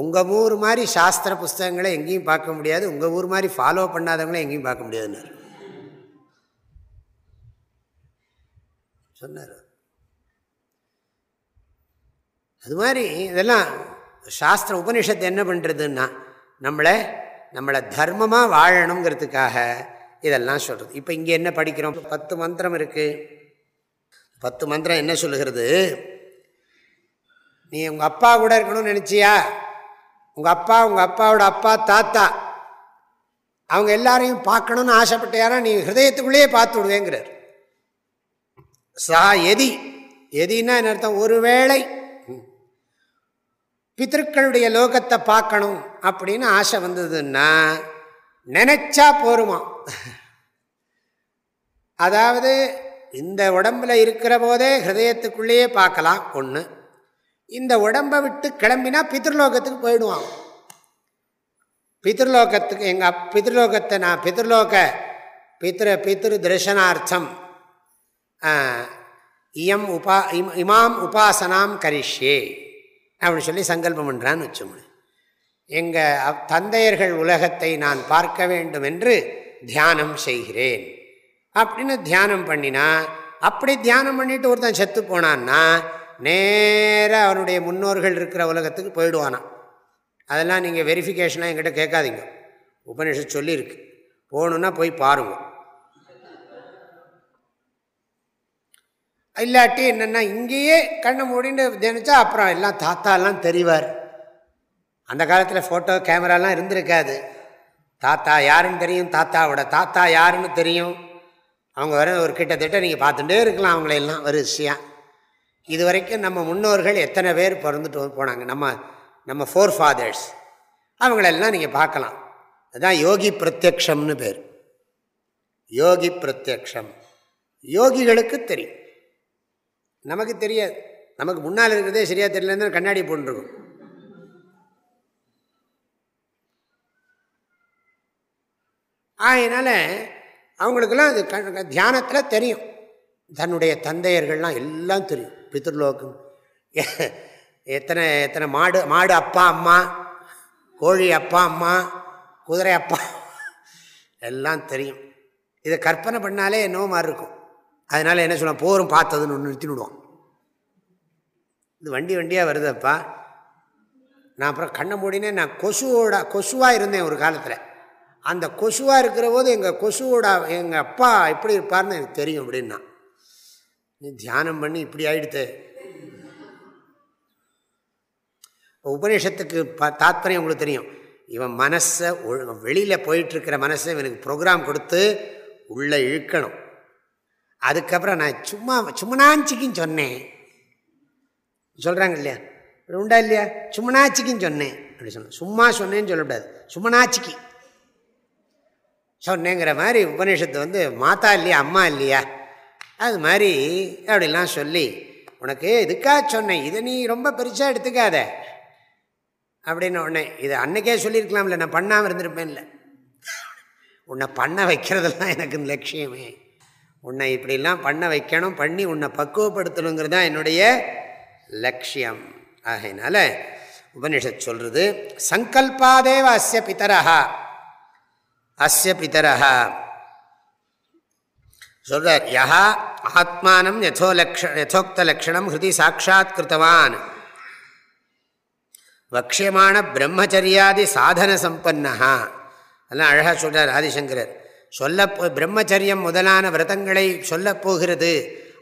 உங்கள் ஊர் மாதிரி சாஸ்திர புஸ்தகங்களை எங்கேயும் பார்க்க முடியாது. உங்கள் ஊர் மாதிரி ஃபாலோ பண்ணாதவங்களே எங்கேயும் பார்க்க முடியாதுன்னு சொன்னார். அது மாதிரி இதெல்லாம் சாஸ்திர உபனிஷத்து என்ன பண்ணுறதுன்னா நம்மளை நம்மளை தர்மமாக வாழணுங்கிறதுக்காக இதெல்லாம் சொல்கிறது இப்போ இங்கே என்ன படிக்கிறோம்? பத்து மந்திரம் இருக்குது பத்து மந்திரம் என்ன சொல்லுகிறது? நீ உங்கள் அப்பா கூட இருக்கணும்னு நினச்சியா? உங்கள் அப்பா உங்கள் அப்பாவோட அப்பா தாத்தா அவங்க எல்லாரையும் பார்க்கணுன்னு ஆசைப்பட்டியாரா நீ ஹிருதயத்துக்குள்ளேயே பார்த்து விடுவேங்கிறார். சா எதி. எதின்னா என்ன அர்த்தம்? ஒருவேளை பித்திருக்களுடைய லோகத்தை பார்க்கணும் அப்படின்னு ஆசை வந்ததுன்னா நினைச்சா போருமா? அதாவது இந்த உடம்பில் இருக்கிற போதே ஹிருதயத்துக்குள்ளேயே பார்க்கலாம் ஒன்று இந்த உடம்பை விட்டு கிளம்பினா பித்ருலோகத்துக்கு போயிடுவான். பித்ருலோகத்துக்கு எங்கள் பித்ருலோகத்தை நான் பித்ருலோக பித்ரு பித்ரு தரிசனார்த்தம் இயம் உபா இம் இமாம் உபாசனாம் கரிஷ்யே அப்படின்னு சொல்லி சங்கல்பம் பண்ணுறான்னு வச்சோம் எங்கள் தந்தையர்கள் உலகத்தை நான் பார்க்க வேண்டும் என்று தியானம் செய்கிறேன். அப்படின்னு தியானம் பண்ணினா அப்படி தியானம் பண்ணிட்டு ஒருத்தன் செத்து போனான்னா நேராக அவனுடைய முன்னோர்கள் இருக்கிற உலகத்துக்கு போயிடுவானா. அதெல்லாம் நீங்கள் வெரிஃபிகேஷனாக என்கிட்ட கேட்காதீங்க. உபனிஷத் சொல்லியிருக்கு. போகணுன்னா போய் பாருங்கள் இல்லாட்டி என்னென்னா இங்கேயே கண்ணை மூடின்னு தினிச்சா அப்புறம் எல்லாம் தாத்தாலாம் தெரிவார். அந்த காலத்தில் ஃபோட்டோ கேமராலாம் இருந்திருக்காது. தாத்தா யாருன்னு தெரியும்? தாத்தாவோட தாத்தா யாருன்னு தெரியும்? அவங்க வர ஒரு கிட்டத்தட்ட நீங்கள் பார்த்துட்டே இருக்கலாம் அவங்களெல்லாம் வரிசையாக இது வரைக்கும் நம்ம முன்னோர்கள் எத்தனை பேர் பிறந்துட்டு போனாங்க? நம்ம நம்ம ஃபோர் ஃபாதர்ஸ் அவங்களெல்லாம் நீங்கள் பார்க்கலாம். அதுதான் யோகி பிரத்யக்ஷம்னு பேர். யோகி பிரத்யக்ஷம். யோகிகளுக்கு தெரியும். நமக்கு தெரியாது. நமக்கு முன்னால் இருக்கிறதே சரியாக தெரியலன்னு கண்ணாடி போட்டுருக்கும். அதனால் அவங்களுக்கெல்லாம் அது தியானத்தில் தெரியும். தன்னுடைய தந்தையர்கள்லாம் எல்லாம் தெரியும். பித்ருலோக்கம் எத்தனை எத்தனை மாடு மாடு அப்பா அம்மா கோழி அப்பா அம்மா குதிரை அப்பா எல்லாம் தெரியும். இதை கற்பனை பண்ணாலே என்னவோ மாதிரி இருக்கும். அதனால் என்ன சொல்லுவோம் போரும் பார்த்ததுன்னு ஒன்று நிறுத்திவிடுவோம் இது வண்டி வண்டியாக வருதப்பா. நான் அப்புறம் கண்ணை மூடினே நான் கொசுவோட கொசுவாக இருந்தேன் ஒரு காலத்தில். அந்த கொசுவாக இருக்கிற போது எங்கள் கொசுவோட எங்கள் அப்பா எப்படி இருப்பார்னு எனக்கு தெரியும் அப்படின்னா நீ தியானம் பண்ணி இப்படி ஆயிடுத்து. உபநிஷத்துக்கு ப தாத்பரியம் உங்களுக்கு தெரியும். இவன் மனசை வெளியில் போயிட்டுருக்கிற மனசை இவனுக்கு ப்ரோக்ராம் கொடுத்து உள்ளே இழுக்கணும். அதுக்கப்புறம் நான் சும்மா சும்மனாச்சிக்குன்னு சொன்னேன். சொல்கிறாங்க இல்லையா? உண்டா இல்லையா? சும்மனாச்சிக்குன்னு சொன்னேன். அப்படி சொன்னேன் சும்மா சொன்னேன்னு சொல்லக்கூடாது. சும்மனாச்சிக்கு. சொன்னேங்கிற மாதிரி உபநிஷத்து வந்து மாத்தா இல்லையா? அம்மா இல்லையா? அது மாதிரி அப்படிலாம் சொல்லி உனக்கு இதுக்காக சொன்னேன்? இதை நீ ரொம்ப பெருசாக எடுத்துக்காத. அப்படின்னு உடனே இது அன்னைக்கே சொல்லியிருக்கலாம்ல. நான் பண்ணாமல் இருந்திருப்பேன்ல. உன்னை பண்ண வைக்கிறதெல்லாம் எனக்கு லட்சியமே. உன்னை இப்படிலாம் பண்ண வைக்கணும் பண்ணி உன்னை பக்குவப்படுத்தணுங்கிறது தான் என்னுடைய லட்சியம். ஆகையினால உபனிஷத் சொல்கிறது சங்கல்பாதேவ அஸ்ய பிதரஹா. அஸ்ய பிதரஹா. சொல்றார் யா ஆத்மானம் யதோ லக்ஷ யதோக்த லக்ஷணம் ஹிருதி சாட்சாத் கிருத்தவான். வக்ஷியமான பிரம்மச்சரியாதி சாதன சம்பன்னா அதெல்லாம் அழகாக சொல்கிறார் ஆதிசங்கரர். சொல்ல பிரம்மச்சரியம் முதலான விரதங்களை சொல்லப் போகிறது.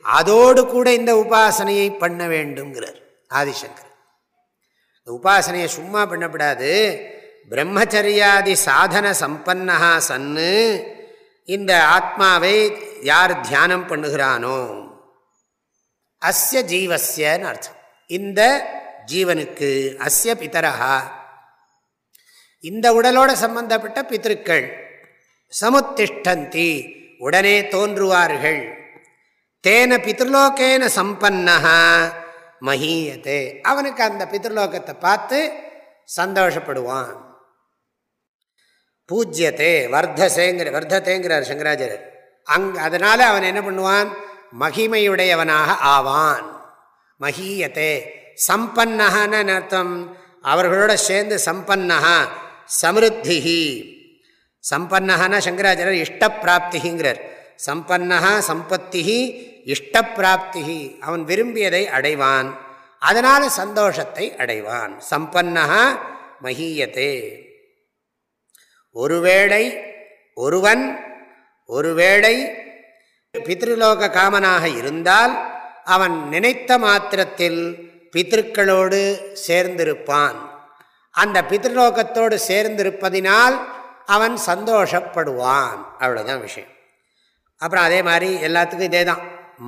அதோடு கூட இந்த உபாசனையை பண்ண வேண்டுங்கிறார் ஆதிசங்கர். இந்த உபாசனையை சும்மா பண்ணப்படாது. பிரம்மச்சரியாதி சாதன சம்பன்னா சன்னு இந்த ஆத்மாவை யார் தியானம் பண்ணுகிறானோ. அஸ்ய ஜீவசியன்னு அர்த்தம். இந்த ஜீவனுக்கு அஸ்ய பிதரஹா. இந்த உடலோட சம்பந்தப்பட்ட பித்திருக்கள் சமுத்திஷ்டந்தி. உடனே தோன்றுவார்கள். தேன பித்ருலோகேன சம்பன்னா மஹீயத்தே அவனுக்கு அந்த பித்ருலோகத்தை பார்த்து சந்தோஷப்படுவான். பூஜ்யத்தே வர்த்தசேங்கிற வர்த்தத்தேங்கிறார் சங்கராச்சாரியர். அங் அதனால் அவன் என்ன பண்ணுவான்? மகிமையுடையவனாக ஆவான். மகீயத்தே சம்பன்னகன்னு அர்த்தம்? அவர்களோட சேர்ந்து சம்பன்னகா சமிருத்திகி சம்பன்னஹான சங்கராச்சாரியர் இஷ்டப்பிராப்திங்கிறார் சம்பன்னஹா சம்பத்தி இஷ்டப்பிராப்தி அவன் விரும்பியதை அடைவான். அதனால் சந்தோஷத்தை அடைவான். சம்பன்னஹா மகீயத்தே ஒருவேளை ஒருவன் ஒருவேளை பித்ருலோக காமனாக இருந்தால் அவன் நினைத்த மாத்திரத்தில் பித்திருக்களோடு சேர்ந்திருப்பான். அந்த பித்ருலோகத்தோடு சேர்ந்திருப்பதினால் அவன் சந்தோஷப்படுவான். அவ்வளோதான் விஷயம். அப்புறம் அதே மாதிரி எல்லாத்துக்கும் இதே தான்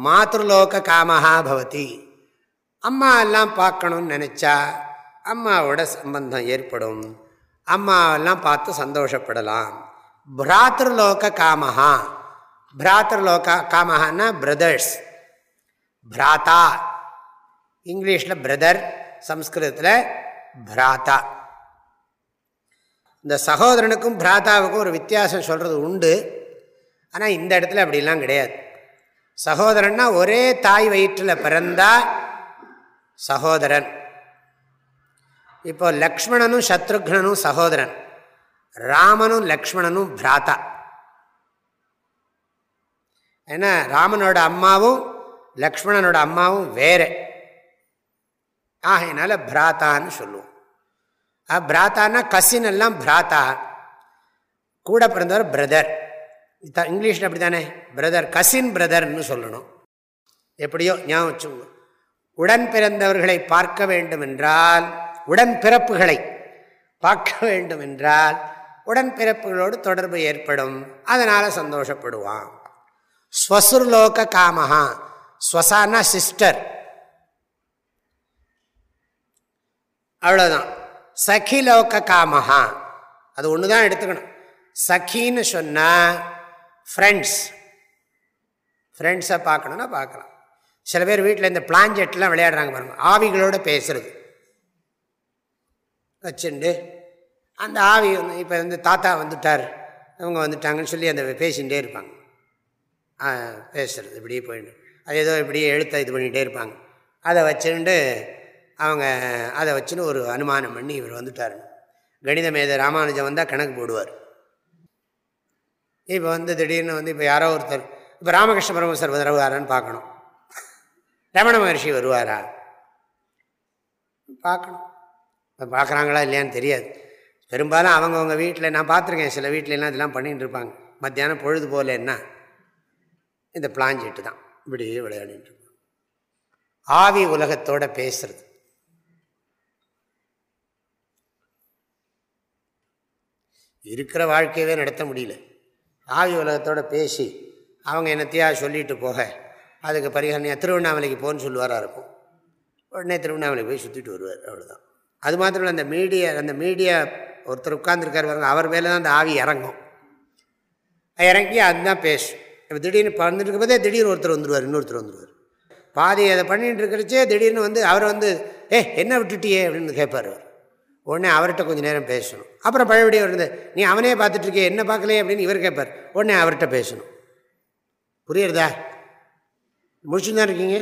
மாத்ருலோக காமஹா பவதி. அம்மா எல்லாம் பார்க்கணும்னு நினச்சா அம்மாவோட சம்பந்தம் ஏற்படும். அம்மாவெல்லாம் பார்த்து சந்தோஷப்படலாம். பிராத்ருலோக காமஹா. பிராத்ருலோக காமஹான்னா பிரதர்ஸ் பிராத்தா. இங்கிலீஷில் பிரதர் சம்ஸ்கிருதத்தில் பிராத்தா. இந்த சகோதரனுக்கும் பிராத்தாவுக்கும் ஒரு வித்தியாசம் சொல்கிறது உண்டு. ஆனால் இந்த இடத்துல அப்படிலாம் கிடையாது. சகோதரன்னா ஒரே தாய் வயிற்றில் பிறந்தா சகோதரன். இப்போ லக்ஷ்மணனும் சத்ருக்னனும் சகோதரன். ராமனும் லக்ஷ்மணனும் பிராத்தா ஏன்னா ராமனோட அம்மாவும் லக்ஷ்மணனோட அம்மாவும் வேறு. ஆகையினால பிராத்தான்னு சொல்லுவோம். பிராத்தானா கசின் எல்லாம் பிராத்தா. கூட பிறந்தவர் பிரதர் இங்கிலீஷில் அப்படி தானே பிரதர் கசின் பிரதர்னு சொல்லணும். எப்படியோ ஞாபகம் வச்சுங்க உடன் பிறந்தவர்களை பார்க்க வேண்டும் என்றால் உடன் பிறப்புகளை பார்க்க வேண்டும் என்றால் உடன் பிறப்புகளோடு தொடர்பு ஏற்படும். அதனால் சந்தோஷப்படுவான். ஸ்வசுர்லோக காமஹா. ஸ்வசானா சிஸ்டர் அவ்வளோதான் சகிலோக காமஹா அது ஒன்று தான் எடுத்துக்கணும். சகின்னு சொன்னால் ஃப்ரெண்ட்ஸ் ஃப்ரெண்ட்ஸை பார்க்கணுன்னா பார்க்கலாம். சில பேர் வீட்டில் இந்த பிளான்ஜெட்லாம் விளையாடுறாங்க பாருங்கள் ஆவிகளோடு பேசுறது. வச்சுண்டு. அந்த ஆவி வந்து இப்போ வந்து தாத்தா வந்துட்டார். இவங்க வந்துட்டாங்கன்னு சொல்லி அந்த பேசிகிட்டே இருப்பாங்க. பேசுகிறது இப்படியே போயிட்டு. அது ஏதோ இப்படியே எழுத்த இது பண்ணிகிட்டே இருப்பாங்க. அதை வச்சுட்டு அவங்க அதை வச்சுன்னு ஒரு அனுமானம் பண்ணி இவர் வந்துட்டார். கணித மேத ராமானுஜம் வந்தால் கணக்கு போடுவார். இப்போ வந்து திடீர்னு வந்து இப்போ யாரோ ஒருத்தர் இப்போ ராமகிருஷ்ண பரமசர் வருவாரான்னு பார்க்கணும். ரமண மகர்ஷி வருவாரா? பார்க்கணும். இப்போ பார்க்குறாங்களா இல்லையான்னு தெரியாது. பெரும்பாலும் அவங்கவுங்க வீட்டில் நான் பார்த்துருக்கேன் சில வீட்டிலலாம் இதெல்லாம் பண்ணிகிட்டு இருப்பாங்க. மத்தியானம் பொழுது போல என்ன? இந்த பிளாஞ்சிட்டு தான் இப்படியே விளையாடிட்டு இருப்பாங்க. ஆவி உலகத்தோட பேசுறது. இருக்கிற வாழ்க்கையவே நடத்த முடியல. ஆவி உலகத்தோட பேசி அவங்க என்னத்தையா சொல்லிட்டு போக அதுக்கு பரிகாரணையாக திருவண்ணாமலைக்கு போன்னு சொல்லுவாராக இருக்கும். உடனே திருவண்ணாமலைக்கு போய் சுற்றிட்டு வருவார் அவ்வளோதான் அது மாத்திரம் அந்த மீடியா அந்த மீடியா ஒருத்தர் உட்காந்துருக்கார் பாருங்க அவர் மேலே தான் அந்த ஆவி இறங்கும். இறங்கி அதுதான் பேசும் இப்போ திடீர்னு பண்ணிட்டு இருக்கும்போதே திடீர்னு ஒருத்தர் வந்துடுவார் இன்னொருத்தர் வந்துடுவார் பாதி அதை பண்ணிட்டு இருக்கிறச்சே திடீர்னு வந்து அவர் வந்து ஏ என்ன விட்டுட்டியே? அப்படின்னு கேட்பார் அவர். உடனே அவர்கிட்ட கொஞ்சம் நேரம் பேசணும். அப்புறம் பழபடியாக இருந்து நீ அவனே பார்த்துட்ருக்கே என்ன பார்க்கலையே? அப்படின்னு இவர் கேட்பார் உடனே அவர்கிட்ட பேசணும். புரியுறதா? தான் இருக்கீங்க?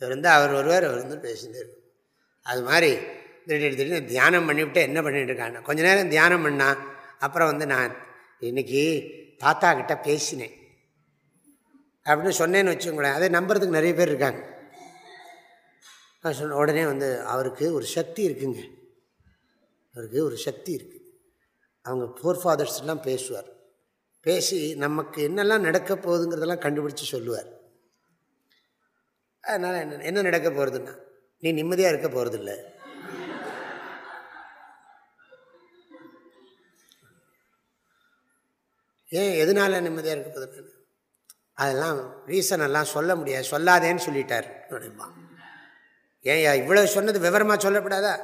இருந்தால் அவர் வருவார் அவர் வந்து பேசிட்டு அது மாதிரி திடீர் திடீர்னு தியானம் பண்ணிவிட்டு என்ன பண்ணிட்டு இருக்காங்க கொஞ்ச நேரம் தியானம் பண்ணால் அப்புறம் வந்து நான் இன்னைக்கு தாத்தா கிட்ட பேசினேன். அப்படின்னு சொன்னேன்னு வச்சுக்கோங்களேன். அதை நம்புறதுக்கு நிறைய பேர் இருக்காங்க. நான் சொன்ன உடனே வந்து அவருக்கு ஒரு சக்தி இருக்குங்க. அவருக்கு ஒரு சக்தி இருக்குது அவங்க ஃபோர் ஃபாதர்ஸ்லாம் பேசுவார். பேசி நமக்கு என்னெல்லாம் நடக்க போகுதுங்கிறதெல்லாம் கண்டுபிடிச்சி சொல்லுவார். அதனால் என்ன என்ன நடக்க போகிறதுன்னா நீ நிம்மதியாக இருக்க போகிறதில்ல ஏன் எதனால் நிம்மதியாக இருக்க போகிறது அதெல்லாம் ரீசன் எல்லாம் சொல்ல முடியாது. சொல்லாதேன்னு சொல்லிட்டார். அப்படிம்பான் ஏன் இவ்வளோ சொன்னது விவரமாக சொல்லப்படாதா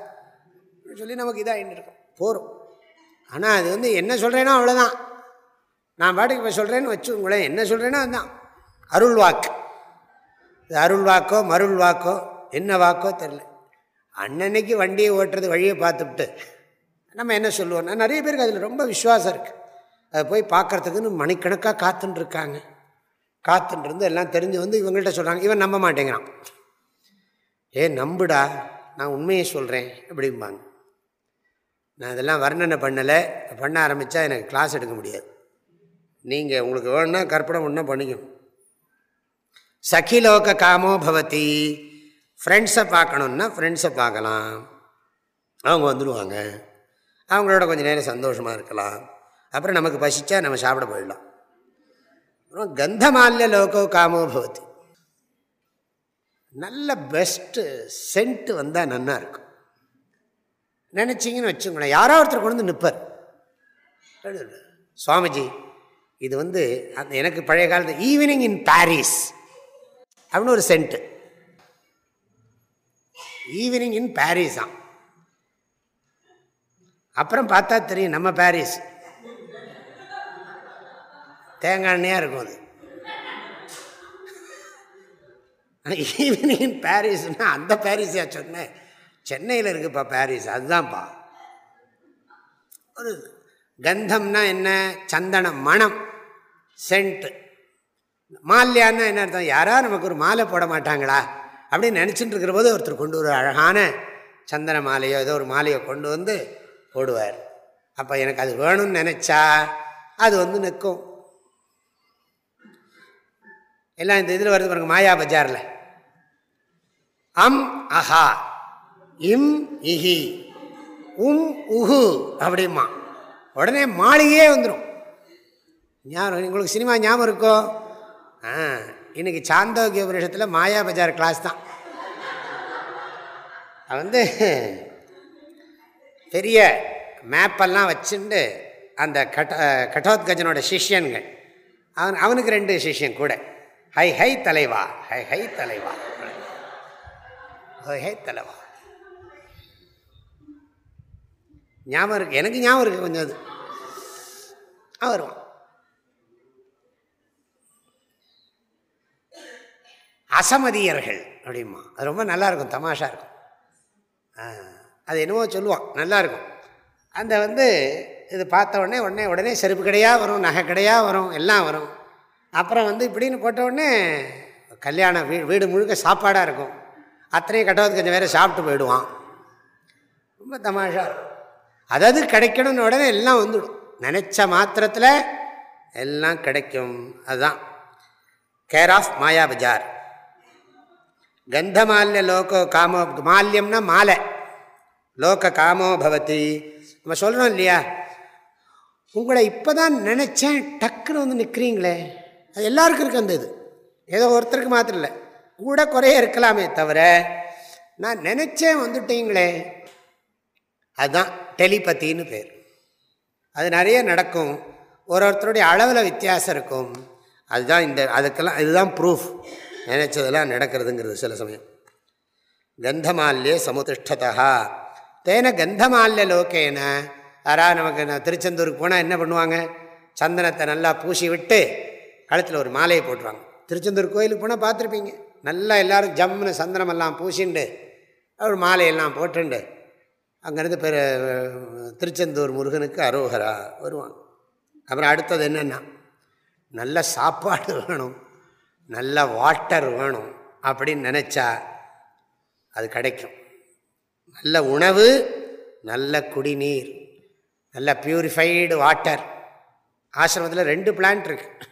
சொல்லி நமக்கு இதாக இருக்கும். போகிறோம் ஆனால் அது வந்து என்ன சொல்கிறேனோ அவ்வளோதான் நான் பாட்டுக்கு இப்போ சொல்கிறேன்னு வச்சுக்கோங்களேன். என்ன சொல்கிறேனோ அதுதான். அருள் வாக்கு. இது அருள் வாக்கோ மருள் வாக்கோ என்ன வாக்கோ தெரில அன்னன்னைக்கு வண்டியை ஓட்டுறது வழியை பார்த்துவிட்டு நம்ம என்ன சொல்லுவோம்னா நிறைய பேருக்கு அதில் ரொம்ப விசுவாசம் இருக்குது அதை போய் பார்க்குறதுக்குன்னு மணிக்கணக்காக காத்துன்னு இருக்காங்க. காத்துன்னு இருந்து எல்லாம் தெரிஞ்சு வந்து இவங்கள்ட்ட சொல்கிறாங்க இவன் நம்ப மாட்டேங்கிறான். ஏ நம்புடா. நான் உண்மையை சொல்கிறேன் அப்படிம்பாங்க. நான் இதெல்லாம் வர்ணனை பண்ணலை. பண்ண ஆரம்பித்தா எனக்கு கிளாஸ் எடுக்க முடியாது. நீங்கள் உங்களுக்கு வேணும்னா கற்பனை ஒன்றும் பண்ணிக்கணும். சகிலோக காமோ பவதி. ஃப்ரெண்ட்ஸை பார்க்கணுன்னா ஃப்ரெண்ட்ஸை பார்க்கலாம். அவங்க வந்துடுவாங்க அவங்களோட கொஞ்சம் நேரம் சந்தோஷமாக இருக்கலாம். அப்புறம் நமக்கு பசித்தா நம்ம சாப்பிட போயிடலாம். அப்புறம் கந்தமால்ய லோகோ காமோ பவதி நல்ல பெஸ்ட்டு சென்ட்டு வந்தால் நன்னா இருக்கும் நினச்சிங்கன்னு வச்சுக்கோங்களேன் யாரோ ஒருத்தர் கொண்டு வந்து நிற்பார் சுவாமிஜி இது வந்து அந்த எனக்கு பழைய காலத்து ஈவினிங் இன் பாரிஸ் அப்படின்னு ஒரு சென்ட்டு ஈவினிங் இன் பாரிஸா அப்புறம் பார்த்தா தெரியும் நம்ம பாரிஸ் தேங்காய் எண்ணெயாக இருக்கும் அது. ஈவினிங் பாரிஸ்னா அந்த பாரிஸா சொன்னேன் சென்னையில் இருக்குப்பா பாரிஸ் அதுதான்ப்பா. ஒரு கந்தம்னா என்ன? சந்தனம் மனம் சென்ட்டு மால்யான்னா என்ன அர்த்தம்? யாரா நமக்கு ஒரு மாலை போட மாட்டாங்களா? அப்படின்னு நினச்சிட்டு இருக்கிற போது ஒருத்தர் கொண்டு ஒரு அழகான சந்தன மாலையோ ஏதோ ஒரு மாலையோ கொண்டு வந்து போடுவார். அப்போ எனக்கு அது வேணும்னு நினச்சா அது வந்து நிற்கும். எல்லாம் இந்த இதில் வருது பாருங்க மாயா பஜாரில். அம் அஹா இம் இஹி உம் உஹு அப்படிமா உடனே மாளிகையே வந்துடும் ஞாபகம் உங்களுக்கு சினிமா ஞாபகம் இருக்கோ? ஆ இன்னைக்கு சாந்தோக்கிய வருஷத்தில் மாயா பஜார் கிளாஸ் தான். அது வந்து பெரிய மேப்பெல்லாம் வச்சுட்டு அந்த கட்ட கட்டோத்கஜனோட சிஷ்யன்கள். அவன் அவனுக்கு ரெண்டு சிஷ்யன் கூட. ஹை ஹை தலைவா ஹை ஹை தலைவா. ஹை ஹை தலைவா. ஞாபகம் இருக்கு? எனக்கு ஞாபகம் இருக்கு கொஞ்சம் அது. வருவான் அசமதியர்கள் அப்படிமா அது ரொம்ப நல்லா இருக்கும் தமாஷா இருக்கும். அது என்னவோ சொல்லுவான் நல்லாயிருக்கும் அந்த வந்து இது பார்த்த உடனே உடனே உடனே செருப்பு கடையாக வரும் நகை கடையாக வரும் எல்லாம் வரும். அப்புறம் வந்து இப்படின்னு போட்டவுடனே கல்யாணம் வீ வீடு முழுக்க சாப்பாடாக இருக்கும். அத்தனையும் கட்டவது கொஞ்சம் வேறு சாப்பிட்டு போயிடுவான். ரொம்ப தமாஷா அதாவது கிடைக்கணும்னு உடனே எல்லாம் வந்துடும். நினச்ச மாத்திரத்தில் எல்லாம் கிடைக்கும். அதுதான். கேர் ஆஃப் மாயா பஜார் கந்தமால்ய லோகோ காமோ மால்யம்னா மாலை. லோக காமோ பவதி. நம்ம சொல்கிறோம் இல்லையா? உங்களை இப்போ தான் நினச்சேன் டக்குன்னு வந்து நிற்கிறீங்களே அது எல்லாருக்கும் இருக்கு அந்த இது. ஏதோ ஒருத்தருக்கு மாத்திரம் இல்லை. கூட குறைய இருக்கலாமே தவிர நான் நினச்சேன் வந்துட்டீங்களே அதுதான் டெலிபத்தின்னு பேர். அது நிறைய நடக்கும். ஒரு ஒருத்தருடைய அளவில் வித்தியாசம் இருக்கும். அதுதான் இந்த அதுக்கெல்லாம் இதுதான் ப்ரூஃப் நினச்சதெல்லாம் நடக்கிறதுங்கிறது சில சமயம். கந்தமால்யே சமுதிஷ்டதா தேன கந்தமால்ய லோக்கேன யாரா நமக்கு நான் திருச்செந்தூருக்கு போனால் என்ன பண்ணுவாங்க? சந்தனத்தை நல்லா பூசி விட்டு கழுத்தில் ஒரு மாலையை போட்டுருவாங்க. திருச்செந்தூர் கோயிலுக்கு போனால் பார்த்துருப்பீங்க. நல்லா எல்லோரும் ஜம்முன்னு சந்தனமெல்லாம் பூசிண்டு ஒரு மாலையெல்லாம் போட்டுண்டு அங்கேருந்து பெரு திருச்செந்தூர் முருகனுக்கு அரோகரா வருவாங்க. அப்புறம் அடுத்தது என்னென்னா நல்ல சாப்பாடு வேணும் நல்ல வாட்டர் வேணும் அப்படின்னு நினச்சா அது கிடைக்கும். நல்ல உணவு நல்ல குடிநீர் நல்ல பியூரிஃபைடு வாட்டர் ஆசிரமத்தில் ரெண்டு பிளான்ட் இருக்குது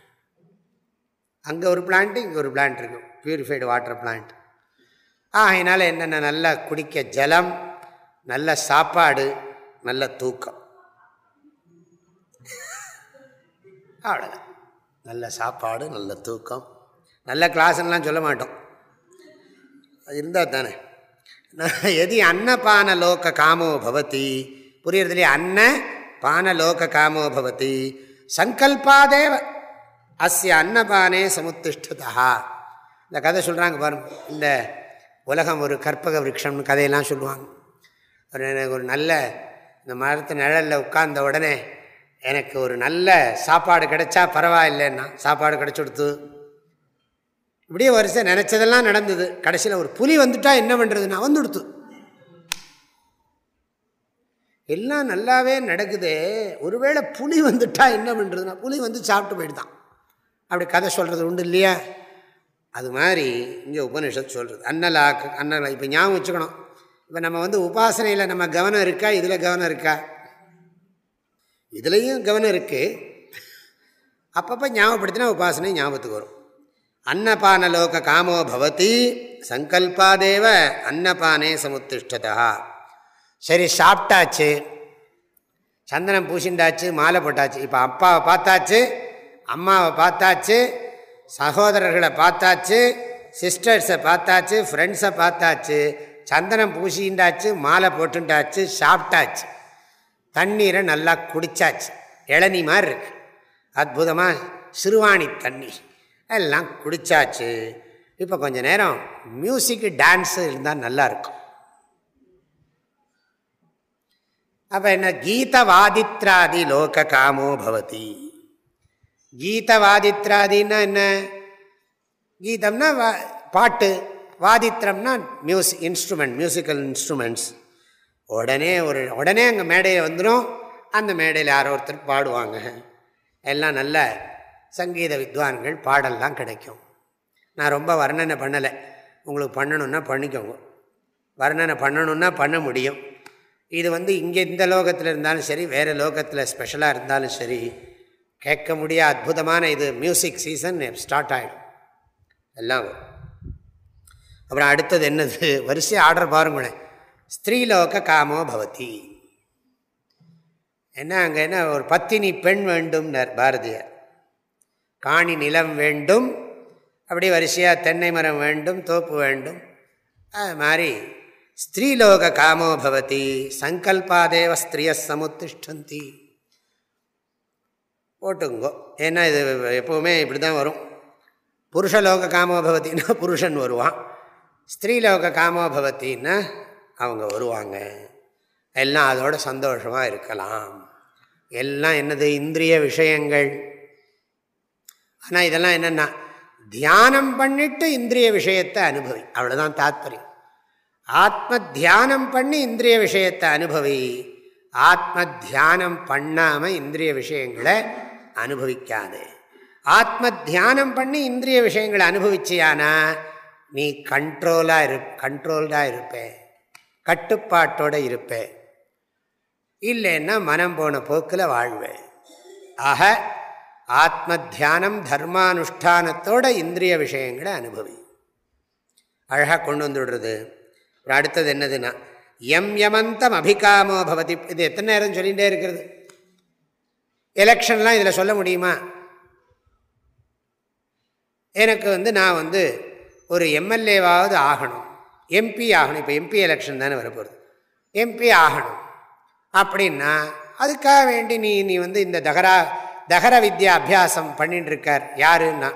அங்கே ஒரு பிளான்ட்டு இங்கே ஒரு பிளான்ட் இருக்கும். பியூரிஃபைடு வாட்டர் பிளான்ட் அதனால் என்னென்ன நல்ல குடிக்க ஜலம் நல்ல சாப்பாடு நல்ல தூக்கம். அவ்வளோதான் நல்ல சாப்பாடு நல்ல தூக்கம். நல்ல கிளாஸ்லாம் சொல்ல மாட்டோம். அது இருந்தால் தானே. எதி அன்னபான லோக காமோ பவதி? புரியறதுலேயே அன்ன பான லோக காமோ பவதி. சங்கல்பாதேவ. அஸ்ய அன்னபானே சமுத்திஷ்டதா. இந்த கதை சொல்கிறாங்க பாருங்க. இந்த உலகம் ஒரு கற்பக விரக்ஷம்னு கதையெல்லாம் சொல்லுவாங்க. ஒரு ஒரு நல்ல இந்த மரத்து நிழலில் உட்கார்ந்த உடனே எனக்கு ஒரு நல்ல சாப்பாடு கிடைச்சா பரவாயில்லைன்னா சாப்பாடு கிடச்சி கொடுத்து. இப்படியே வருஷம் நினச்சதெல்லாம் நடந்தது. கடைசியில் ஒரு புலி வந்துட்டா என்ன பண்ணுறதுன்னா வந்து கொடுத்து எல்லாம் நல்லாவே நடக்குது. ஒருவேளை புலி வந்துட்டா என்ன பண்ணுறதுன்னா புலி வந்து சாப்பிட்டு போயிடுதான். அப்படி கதை சொல்கிறது உண்டு இல்லையா? அது மாதிரி இங்கே உபனிஷத்து சொல்கிறது அன்னலாக்கு அன்னலா இப்போ ஞாபகம் வச்சுக்கணும். இப்போ நம்ம வந்து உபாசனையில் நம்ம கவனம் இருக்கா? இதில் கவனம் இருக்கா? இதுலேயும் கவனம் இருக்குது அப்பப்போ ஞாபகப்படுத்தினா உபாசனை ஞாபகத்துக்கு வரும். அன்னபான லோக காமோ பவதி சங்கல்பாதேவ அன்னபானே சமுத்திஷ்டதா. சரி சாப்பிட்டாச்சு. சந்தனம் பூசிண்டாச்சு மாலை போட்டாச்சு. இப்போ அப்பாவை பார்த்தாச்சு. அம்மாவை பார்த்தாச்சு சகோதரர்களை பார்த்தாச்சு சிஸ்டர்ஸை பார்த்தாச்சு ஃப்ரெண்ட்ஸை பார்த்தாச்சு சந்தனம் பூசிண்டாச்சு மாலை போட்டுண்டாச்சு சாப்பிட்டாச்சு. தண்ணீரை நல்லா குடித்தாச்சு இளநி மாதிரி இருக்கு. அற்புதமாக சிறுவாணி தண்ணி எல்லாம் குடித்தாச்சு இப்போ கொஞ்சம் நேரம் மியூசிக்கு டான்ஸு இருந்தால் நல்லாயிருக்கும் அப்போ என்ன? கீதவாதித்ராதி லோக காமோ பவதி. கீதவாதித்ராதின்னா என்ன? கீதம்னா பாட்டு. வாதித்திரம்னா மியூசிக் இன்ஸ்ட்ருமெண்ட் மியூசிக்கல் இன்ஸ்ட்ருமெண்ட்ஸ் உடனே ஒரு உடனே அங்கே மேடையை வந்துடும் அந்த மேடையில் யாரோ ஒருத்தர் பாடுவாங்க. எல்லாம் நல்ல சங்கீத வித்வான்கள் பாடல்லாம் கிடைக்கும். நான் ரொம்ப வர்ணனை பண்ணலை. உங்களுக்கு பண்ணணுன்னா பண்ணிக்கோங்க. வர்ணனை பண்ணணுன்னா பண்ண முடியும். இது வந்து இங்கே இந்த லோகத்தில் இருந்தாலும் சரி வேறு லோகத்தில் ஸ்பெஷலாக இருந்தாலும் சரி கேட்க முடியாத அற்புதமான இது மியூசிக் சீசன் ஸ்டார்ட் ஆகிடும் எல்லாம் அப்புறம் அடுத்தது என்னது? வரிசை ஆர்டர் பாருங்களேன். ஸ்திரீலோக காமோ பவதி. என்ன அங்கே என்ன? ஒரு பத்தினி பெண் வேண்டும் பாரதியார். காணி நிலம் வேண்டும். அப்படி வரிசையாக தென்னை மரம் வேண்டும் தோப்பு வேண்டும். அது மாதிரி ஸ்திரீலோக காமோ பவதி. சங்கல்பாதேவ ஸ்திரிய சமுத்திஷ்டந்தி போட்டுங்கோ ஏன்னா இது எப்போவுமே இப்படி தான் வரும். புருஷலோக காமோபவத்தின்னா புருஷன் வருவான். ஸ்திரீலோக காமோபவத்தின்னா அவங்க வருவாங்க. எல்லாம் அதோட சந்தோஷமாக இருக்கலாம். எல்லாம் என்னது? இந்திரிய விஷயங்கள். ஆனால் இதெல்லாம் என்னென்னா தியானம் பண்ணிட்டு இந்திரிய விஷயத்தை அனுபவி. அவ்வளோதான் தாத்பரியம். ஆத்ம தியானம் பண்ணி இந்திரிய விஷயத்தை அனுபவி. ஆத்ம தியானம் பண்ணாமல் இந்திரிய விஷயங்களை அனுபவிக்காது. ஆத்ம தியானம் பண்ணி இந்திரிய விஷயங்களை அனுபவிச்சியானா நீ கண்ட்ரோலாக இரு கண்ட்ரோல்டாக இருப்பேன் கட்டுப்பாட்டோடு இருப்பேன் இல்லைன்னா மனம் போன போக்கில் வாழ்வேன் ஆக ஆத்ம தியானம் தர்மானுஷ்டானத்தோட இந்திரிய விஷயங்களை அனுபவி. அழகாக கொண்டு வந்துடுறது அடுத்தது என்னதுன்னா எம் யமந்தம் அபிகாமோ பவதி இது எத்தனை நேரம் சொல்லிகிட்டே இருக்கிறது? எலெக்ஷன்லாம் இதில் சொல்ல முடியுமா? எனக்கு வந்து நான் வந்து ஒரு எம்எல்ஏவாவது ஆகணும். எம்பி ஆகணும். இப்போ எம்பி எலெக்ஷன் தானே வரப்போகுது. எம்பி ஆகணும். அப்படின்னா அதுக்காக வேண்டி நீ நீ வந்து இந்த தகரா தகர வித்யா அபியாசம் பண்ணிட்டு இருக்கார் யாருன்னா?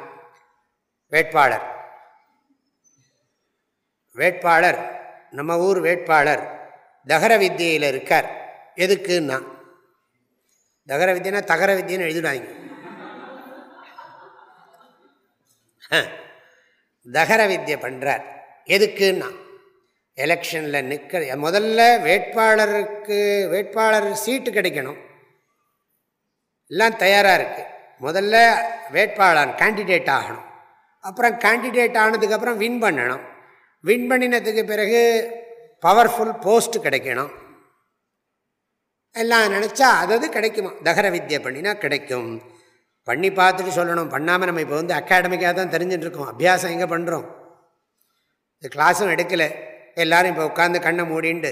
வேட்பாளர். வேட்பாளர். நம்ம ஊர் வேட்பாளர் தகர வித்தியில் இருக்கார். எதுக்குன்னா? தகர வித்தியனா தகர வித்தியன்னு எழுதிடாங்க தகர வித்தியை பண்ணுறார் எதுக்குன்னா எலெக்ஷனில் நிற்க முதல்ல வேட்பாளருக்கு வேட்பாளர் சீட்டு கிடைக்கணும். எல்லாம் தயாராக இருக்குது முதல்ல வேட்பாளர் கேண்டிடேட் ஆகணும். அப்புறம் கேண்டிடேட் ஆனதுக்கப்புறம் வின் பண்ணணும். வின் பண்ணினதுக்கு பிறகு பவர்ஃபுல் போஸ்ட் கிடைக்கணும். எல்லாம் நினச்சா அதது கிடைக்குமா? தகர வித்தியை பண்ணினா கிடைக்கும். பண்ணி பார்த்துட்டு சொல்லணும். பண்ணாமல் நம்ம இப்போ வந்து அகாடமிக்காக தான் தெரிஞ்சுட்டுருக்கோம். அபியாசம் எங்கே பண்ணுறோம் இந்த கிளாஸும் எடுக்கலை. எல்லோரும் இப்போ உட்காந்து கண்ணை மூடிண்டு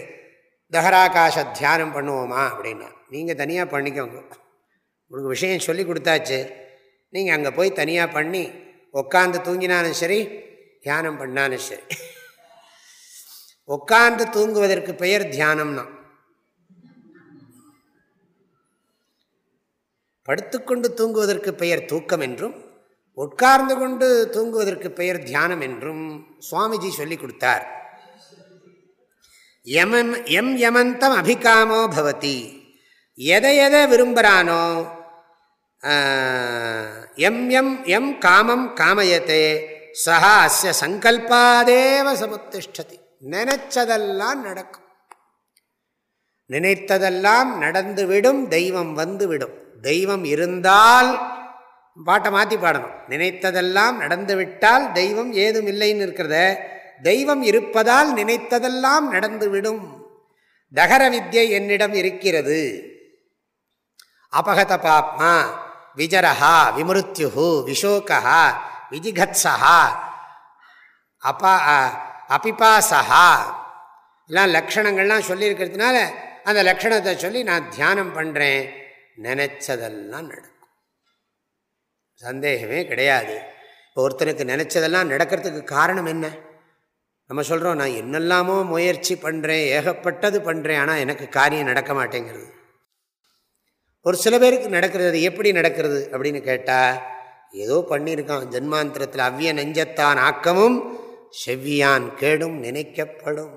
தஹராகாச தியானம் பண்ணுவோமா? அப்படின்னா நீங்கள் தனியாக பண்ணிக்கோங்க. உங்களுக்கு விஷயம் சொல்லி கொடுத்தாச்சு. நீங்கள் அங்கே போய் தனியாக பண்ணி உட்காந்து தூங்கினாலும் சரி தியானம் பண்ணாலும் சரி. உட்கார்ந்து தூங்குவதற்கு பெயர் தியானம்னா படுத்துக்கொண்டு தூங்குவதற்கு பெயர் தூக்கம் என்றும் உட்கார்ந்து கொண்டு தூங்குவதற்கு பெயர் தியானம் என்றும் சுவாமிஜி சொல்லி கொடுத்தார். யமன் எம் யமந்தம் அபிகாமோ பவதி. எதை எதை விரும்புகிறானோ எம் எம் எம் காமம் காமயத்தே சஹா அஸ்ய சங்கல்பாதேவ சமுத்திஷ்டதி. நினைச்சதெல்லாம் நடக்கும். நினைத்ததெல்லாம் நடந்துவிடும் தெய்வம் வந்துவிடும். தெய்வம் இருந்தால் பாட்டை மாற்றி பாடணும். நினைத்ததெல்லாம் நடந்துவிட்டால் தெய்வம் ஏதும் இல்லைன்னு இருக்கிறத தெய்வம் இருப்பதால் நினைத்ததெல்லாம் நடந்துவிடும். தகர வித்யை என்னிடம் இருக்கிறது. அபகத பாப்மா விஜரஹா விமிருத்யு விஷோகா விஜிகத்ஸா அப்பா அபிபாசா எல்லாம் லக்ஷணங்கள்லாம் சொல்லியிருக்கிறதுனால அந்த லக்ஷணத்தை சொல்லி நான் தியானம் பண்ணுறேன் நினச்சதெல்லாம் நடக்கும். சந்தேகமே கிடையாது. இப்போ ஒருத்தனுக்கு நினச்சதெல்லாம் நடக்கிறதுக்கு காரணம் என்ன? நம்ம சொல்கிறோம் நான் என்னெல்லாமோ முயற்சி பண்ணுறேன் ஏகப்பட்டது பண்ணுறேன் ஆனால் எனக்கு காரியம் நடக்க மாட்டேங்கிறது. ஒரு சில பேருக்கு நடக்கிறது எப்படி நடக்கிறது அப்படின்னு கேட்டால் ஏதோ பண்ணியிருக்கான் ஜென்மாந்திரத்தில் அவ்விய நெஞ்சத்தான் ஆக்கமும் செவ்வியான் கேடும் நினைக்கப்படும்.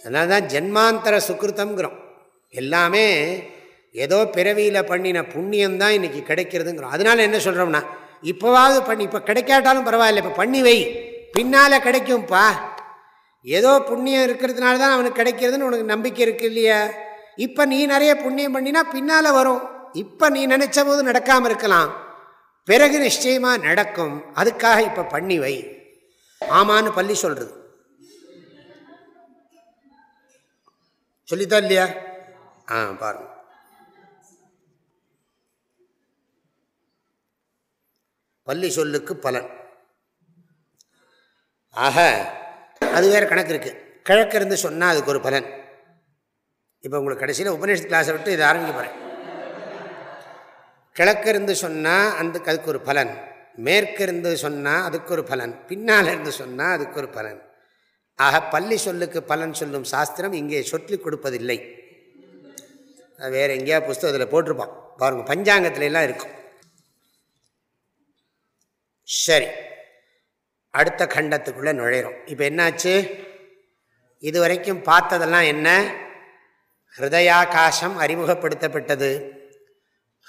அதனால தான் ஜென்மாந்தர சுக்கிருத்தங்கிறோம் எல்லாமே ஏதோ பிறவியில் பண்ணின புண்ணியம்தான் இன்றைக்கி கிடைக்கிறதுங்கிறோம். அதனால் என்ன சொல்கிறோம்னா இப்போவாவது பண்ணி இப்போ கிடைக்காட்டாலும் பரவாயில்ல இப்போ பண்ணி வை. பின்னால் கிடைக்கும்ப்பா ஏதோ புண்ணியம் இருக்கிறதுனால தான் அவனுக்கு கிடைக்கிறதுன்னு உனக்கு நம்பிக்கை இருக்கு இல்லையா? இப்போ நீ நிறைய புண்ணியம் பண்ணினா பின்னால் வரும். இப்போ நீ நினச்ச போது நடக்காமல் இருக்கலாம். பிறகு நிச்சயமாக நடக்கும். அதுக்காக இப்போ பண்ணி வை. ஆமான்னு பள்ளி சொல்கிறது சொல்லித்தான் இல்லையா? ஆ பாருங்க. பள்ளி சொல்லுக்கு பலன். ஆக அது வேறு கணக்கு இருக்குது கிழக்கு இருந்து சொன்னால் அதுக்கு ஒரு பலன். இப்போ உங்களுக்கு கடைசியில் உபநிஷத்து கிளாஸை விட்டு இதை ஆரம்பிக்க போகிறேன் கிழக்கு இருந்து சொன்னால் அந்த அதுக்கு ஒரு பலன். மேற்கு இருந்து சொன்னால் அதுக்கு ஒரு பலன். பின்னால் இருந்து சொன்னால் அதுக்கு ஒரு பலன். ஆக பள்ளி சொல்லுக்கு பலன் சொல்லும் சாஸ்திரம் இங்கே சொல்லி கொடுப்பதில்லை. வேறு எங்கேயா புஸ்தகத்தில் போட்டிருப்பான். பாருங்கள் பஞ்சாங்கத்துல எல்லாம் இருக்கும். சரி. அடுத்த கண்டத்துக்குள்ளே நுழையிறோம். இப்போ என்னாச்சு? இது வரைக்கும் பார்த்ததெல்லாம் என்ன? ஹிருதயாகாசம் அறிமுகப்படுத்தப்பட்டது.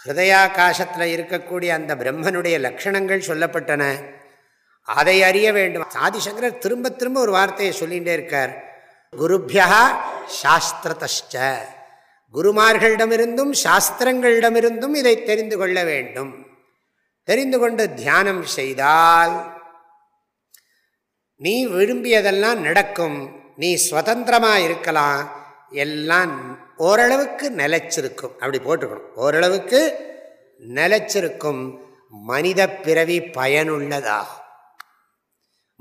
ஹிருதயாகாசத்தில் இருக்கக்கூடிய அந்த பிரம்மனுடைய லட்சணங்கள் சொல்லப்பட்டன. அதை அறிய வேண்டும். ஆதிசங்கரர் திரும்ப திரும்ப ஒரு வார்த்தையை சொல்லிகிட்டே இருக்கார். குருபியா சாஸ்திரத்த குருமார்களிடமிருந்தும் சாஸ்திரங்களிடமிருந்தும் இதை தெரிந்து கொள்ள வேண்டும். தெரிந்து கொண்டு தியானம் செய்தால் நீ விரும்பியதெல்லாம் நடக்கும். நீ சுதந்திரமாக இருக்கலாம். எல்லாம் ஓரளவுக்கு நிலைச்சிருக்கும். அப்படி போட்டுக்கணும். ஓரளவுக்கு நிலைச்சிருக்கும். மனித பிறவி பயனுள்ளதாகும்.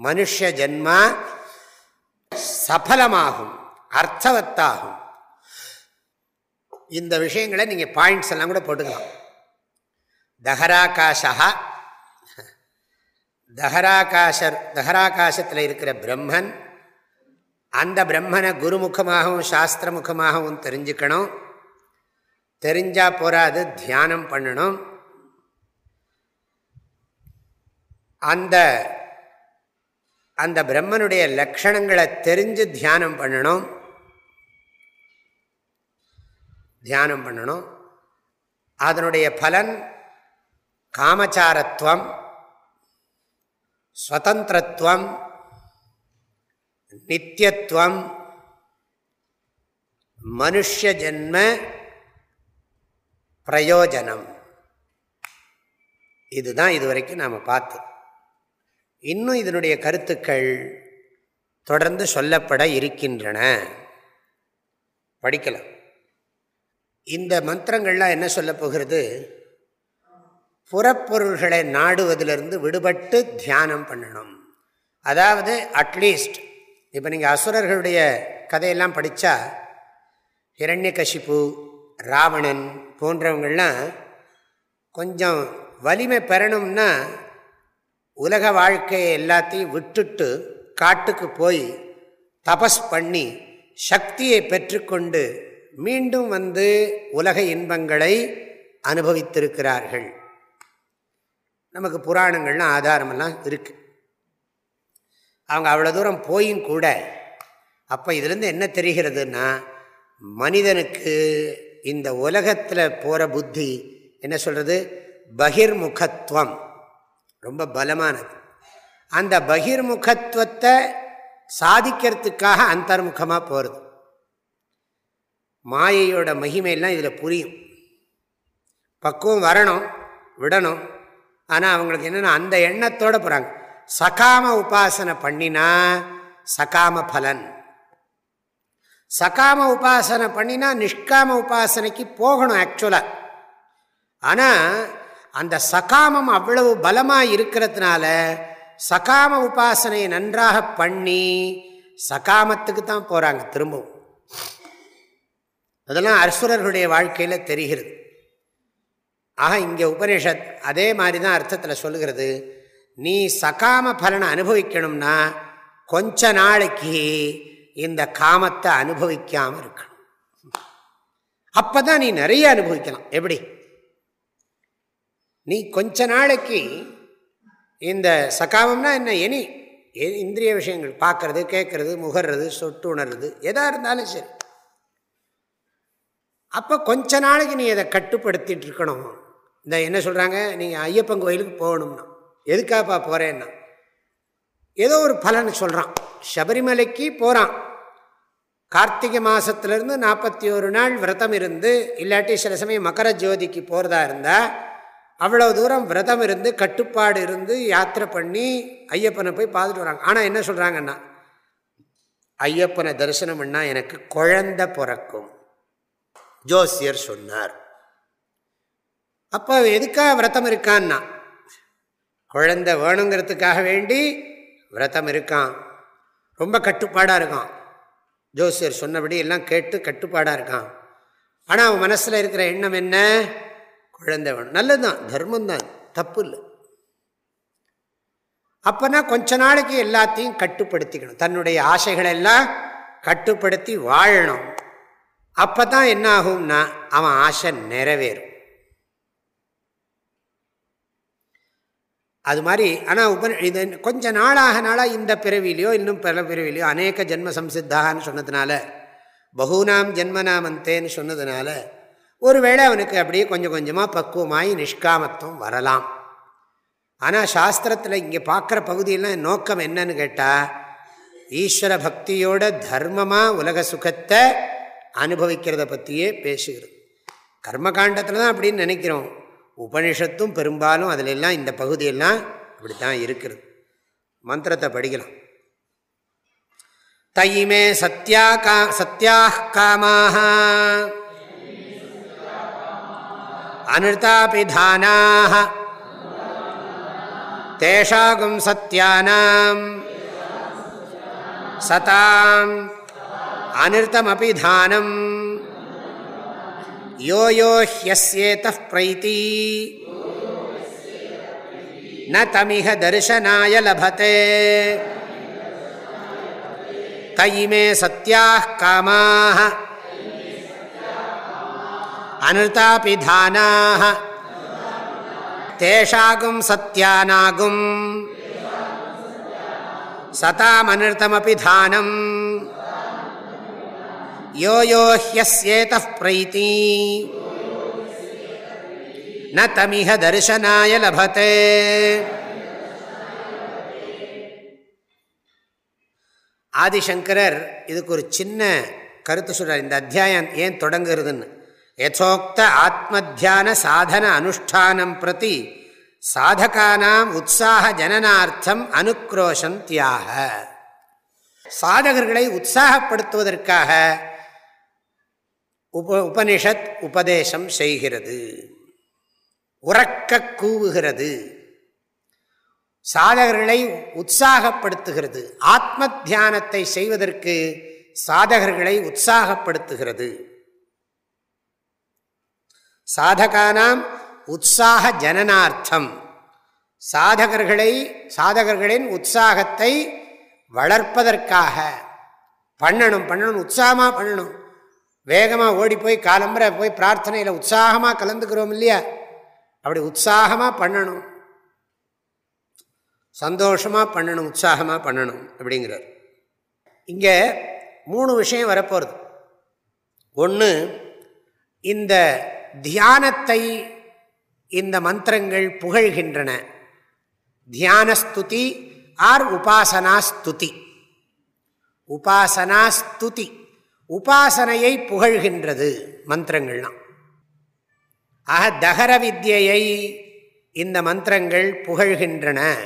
மனுஷ ஜென்மா சபலமாகும். அர்த்தவத்தாகும். இந்த விஷயங்களை நீங்கள் பாயிண்ட்ஸ் எல்லாம் கூட போட்டுக்கலாம். தஹராகாஷா தஹராகாஷர் தஹராகாசத்தில் இருக்கிற பிரம்மன் அந்த பிரம்மனை குருமுகமாகவும் சாஸ்திரமுகமாகவும் தெரிஞ்சுக்கணும். தெரிஞ்சால் போராது தியானம் பண்ணணும். அந்த அந்த பிரம்மனுடைய லக்ஷணங்களை தெரிஞ்சு தியானம் பண்ணணும். தியானம் பண்ணணும். அதனுடைய பலன் காமச்சாரத்துவம் ஸ்வதந்திரத்துவம் நித்தியத்துவம் மனுஷ ஜென்ம பிரயோஜனம். இதுதான் இதுவரைக்கும் நாம் பார்த்தோம் இன்னும் இதனுடைய கருத்துக்கள் தொடர்ந்து சொல்லப்பட இருக்கின்றன. படிக்கலாம். இந்த மந்திரங்கள்லாம் என்ன சொல்ல போகிறது? புறப்பொருள்களை நாடுவதிலிருந்து விடுபட்டு தியானம் பண்ணணும். அதாவது அட்லீஸ்ட் இப்போ நீங்கள் அசுரர்களுடைய கதையெல்லாம் படித்தா இரண்யகசிப்பு ராவணன் போன்றவங்கள்லாம் கொஞ்சம் வலிமை பெறணும்னா உலக வாழ்க்கையை எல்லாத்தையும் விட்டுட்டு காட்டுக்கு போய் தபஸ் பண்ணி சக்தியை பெற்றுக்கொண்டு மீண்டும் வந்து உலக இன்பங்களை அனுபவித்திருக்கிறார்கள். நமக்கு புராணங்கள்லாம் ஆதாரமெல்லாம் இருக்குது அவங்க அவ்வளோ தூரம் போயும் கூட அப்போ இதுலேருந்து என்ன தெரிகிறதுனா மனிதனுக்கு இந்த உலகத்தில் போகிற புத்தி என்ன சொல்கிறது பகிர்முகத்துவம் ரொம்ப பலமானது. அந்த பகிர்முகத்துவத்தை சாதிக்கிறதுக்காக அந்தர்முகமாக போகிறது மாயையோட மகிமையெல்லாம் இதில் புரியும். பக்குவம் வரணும் விடணும். ஆனால் அவங்களுக்கு என்னென்னா அந்த எண்ணத்தோடு போகிறாங்க சகாம உபாசனை பண்ணினா சகாம பலன். சகாம உபாசனை பண்ணினா நிஷ்காம உபாசனைக்கு போகணும் ஆக்சுவலாக ஆனால் அந்த சகாமம் அவ்வளவு பலமாக இருக்கிறதுனால சகாம உபாசனையை நன்றாக பண்ணி சகாமத்துக்கு தான் போகிறாங்க திரும்பவும். அதெல்லாம் அசுரர்களுடைய வாழ்க்கையில் தெரிகிறது. ஆக இங்கே உபனிஷத் அதே மாதிரி தான் அர்த்தத்தில் சொல்லுகிறது. நீ சகாம பலனை அனுபவிக்கணும்னா கொஞ்ச நாளைக்கு இந்த காமத்தை அனுபவிக்காமல் இருக்கணும். அப்போ தான் நீ நிறைய அனுபவிக்கலாம். எப்படி? நீ கொஞ்ச நாளைக்கு இந்த சகாமம்னா என்ன? எனி இந்திரிய விஷயங்கள் பார்க்கறது கேட்கறது முகர்றது சொட்டு உணர்றது எதாக இருந்தாலும் சரி. அப்போ கொஞ்ச நாளைக்கு நீ அதை கட்டுப்படுத்திட்டு இருக்கணும். இந்த என்ன சொல்கிறாங்க நீங்கள் ஐயப்பன் கோயிலுக்கு போகணும்னா. எதுக்காப்பா போகிறேன்னா ஏதோ ஒரு பலன் சொல்கிறான் சபரிமலைக்கு போகிறான் கார்த்திகை மாதத்துலேருந்து நாற்பத்தி ஒரு நாள் விரதம் இருந்து இல்லாட்டி சில சமயம் மகர ஜோதிக்கு போகிறதா இருந்தால் அவ்வளோ தூரம் விரதம் இருந்து கட்டுப்பாடு இருந்து யாத்திரை பண்ணி ஐயப்பனை போய் பார்த்துட்டு வராங்க. ஆனால் என்ன சொல்கிறாங்கன்னா ஐயப்பனை தரிசனம் பண்ணால் எனக்கு குழந்த பிறக்கும். ஜோசியர் சொன்னார். அப்போ எதுக்காக விரதம் இருக்கான்னா? குழந்தை வேணுங்கிறதுக்காக வேண்டி விரதம் இருக்கான். ரொம்ப கட்டுப்பாடாக இருக்கான். ஜோசியர் சொன்னபடி எல்லாம் கேட்டு கட்டுப்பாடாக இருக்கான். ஆனால் அவன் மனசில் இருக்கிற எண்ணம் என்ன? குழந்தை வேணும். நல்லது தான் தர்மம் தான் தப்பு இல்லை. அப்போனா கொஞ்ச நாளைக்கு எல்லாத்தையும் கட்டுப்படுத்திக்கணும். தன்னுடைய ஆசைகளை எல்லாம் கட்டுப்படுத்தி வாழணும். அப்போ தான் என்ன ஆகும்னா அவன் ஆசை நிறைவேறும். அது மாதிரி ஆனால் உப இது கொஞ்ச நாளாக நாளாக இந்த பிறவிலையோ இன்னும் பிற பிறவிலையோ அநேக ஜென்ம சம்சித்தான்னு சொன்னதுனால பகுநாம் ஜென்மநாமந்தேன்னு சொன்னதுனால ஒருவேளை அவனுக்கு அப்படியே கொஞ்சம் கொஞ்சமாக பக்குவமாகி நிஷ்காமத்துவம் வரலாம். ஆனால் சாஸ்திரத்தில் இங்கே பார்க்குற பகுதியெல்லாம் நோக்கம் என்னன்னு கேட்டால் ஈஸ்வர பக்தியோட தர்மமாக உலக சுகத்தை அனுபவிக்கிறத பற்றியே பேசுகிறது. கர்மகாண்டத்தில் தான் அப்படின்னு நினைக்கிறோம். உபனிஷத்தும் பெரும்பாலும் அதிலெல்லாம் இந்த பகுதியெல்லாம் அப்படி தான் இருக்கிறது. மந்திரத்தை படிக்கலாம். தைமே சத்யா கா சத்யா காமாக அனிருத்தாபிதானாக தேஷாகும் சத்யானாம். சதாம். அனிருத்தமபிதானம் யோ யோ ஹியஸ்யேத பிரைத்தி ந தமிக தர்சனாய லபத்தே தைமே சத்யாः காமாः அனுதாபிதானாக தேஷாகும் சத்யானாகும் சதாமனிருத்தமபி தானம் யோ யோ ஹியஸ்யேத பிரைத்தி ந தமிஹ தரிசனாய லபத்தே ஆதிசங்கரர் இதுக்கு ஒரு சின்ன கருத்து சொல்கிறார் இந்த அத்தியாயம் ஏன் தொடங்குறதுன்னு. யசோக்த ஆத்மத்தியான சாதன அனுஷ்டானம் பிரதி சாதகானாம் உற்சாக ஜனனார்த்தம் அனுக்ரோஷந்தியாக சாதகர்களை உற்சாகப்படுத்துவதற்காக உப உபனிஷத் உபதேசம் செய்கிறது. உறக்க கூவுகிறது. சாதகர்களை உற்சாகப்படுத்துகிறது. ஆத்ம தியானத்தை செய்வதற்கு சாதகர்களை உற்சாகப்படுத்துகிறது. சாதகானாம் உற்சாக ஜனனார்த்தம். சாதகர்களை சாதகர்களின் உற்சாகத்தை வளர்ப்பதற்காக. பண்ணணும் பண்ணணும் உற்சாகமாக பண்ணணும். வேகமாக ஓடி போய் காலம்பரை போய் பிரார்த்தனையில் உற்சாகமாக கலந்துக்கிறோம் இல்லையா? அப்படி உற்சாகமாக பண்ணணும். சந்தோஷமாக பண்ணணும் உற்சாகமாக பண்ணணும் அப்படிங்கிறார். இங்கே மூணு விஷயம் வரப்போகிறது ஒன்று இந்த தியானத்தை இந்த மந்திரங்கள் புகழ்கின்றன. தியானஸ்துதி ஆர் உபாசனா ஸ்துதி உபாசனா ஸ்துதி உபாசனையை புகழ்கின்றது மந்திரங்கள்லாம் ஆக தகர வித்யை இந்த மந்திரங்கள் புகழ்கின்றன.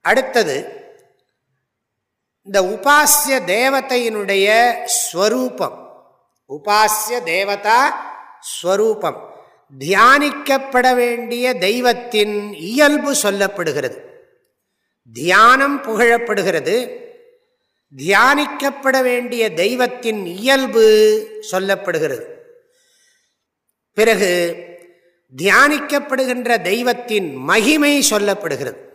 அடுத்தது இந்த உபாசிய தேவதையினுடைய ஸ்வரூபம். உபாசிய தேவதா ஸ்வரூபம். தியானிக்கப்பட வேண்டிய தெய்வத்தின் இயல்பு சொல்லப்படுகிறது. தியானம் புகழப்படுகிறது. தியானிக்கப்பட வேண்டிய தெய்வத்தின் இயல்பு சொல்லப்படுகிறது. பிறகு தியானிக்கப்படுகின்ற தெய்வத்தின் மகிமை சொல்லப்படுகிறது.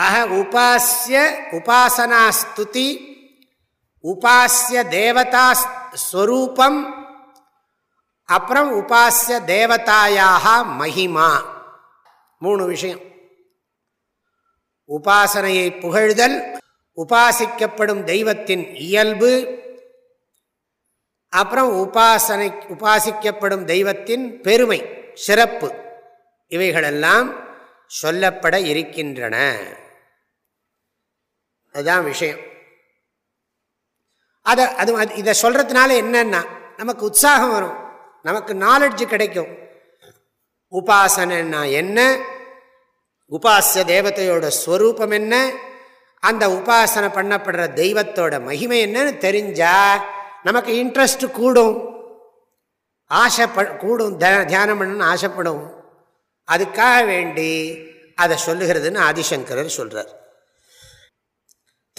அஹ உபாசிய உபாசனா ஸ்துதி உபாசிய தேவதா ஸ்வரூபம் அப்புறம் உபாசிய தேவதாயாக மகிமா. மூணு விஷயம். உபாசனையை புகழ்தல் உபாசிக்கப்படும் தெய்வத்தின் இயல்பு அப்புறம் உபாசனை உபாசிக்கப்படும் தெய்வத்தின் பெருமை சிறப்பு இவைகளெல்லாம் சொல்லப்பட இருக்கின்றன. அதுதான் விஷயம். அதை அது இதை சொல்கிறதுனால என்னன்னா நமக்கு உற்சாகம் வரும். நமக்கு நாலெட்ஜ் கிடைக்கும். உபாசனைன்னா என்ன? உபாசிய தேவதையோட ஸ்வரூபம் என்ன? அந்த உபாசனை பண்ணப்படுற தெய்வத்தோட மகிமை என்னன்னு தெரிஞ்சா நமக்கு இன்ட்ரெஸ்ட் கூடும். ஆசைப்ப கூடும். தியானம் பண்ணணும்னு ஆசைப்படும். அதுக்காக வேண்டி அதை சொல்லுகிறதுன்னு ஆதிசங்கரர் சொல்றார்.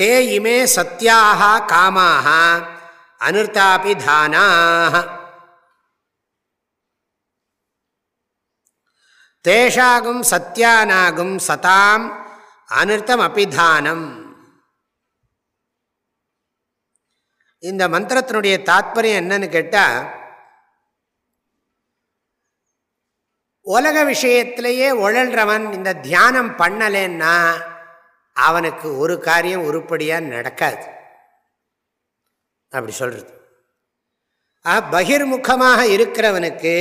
தே இமே சத்தியாக காமாக அனுர்த்தாபி தானாக. தேஷாகும் சத்தியானாகும் சதாம் அனிர்த்தம் அபிதானம். இந்த மந்திரத்தினுடைய தாத்பரியம் என்னன்னு கேட்டால் உலக விஷயத்திலேயே உழல்றவன் இந்த தியானம் பண்ணலைன்னா அவனுக்கு ஒரு காரியம் உருப்படியாக நடக்காது. அப்படி சொல்கிறது பகிர்முகமாக இருக்கிறவனுக்கு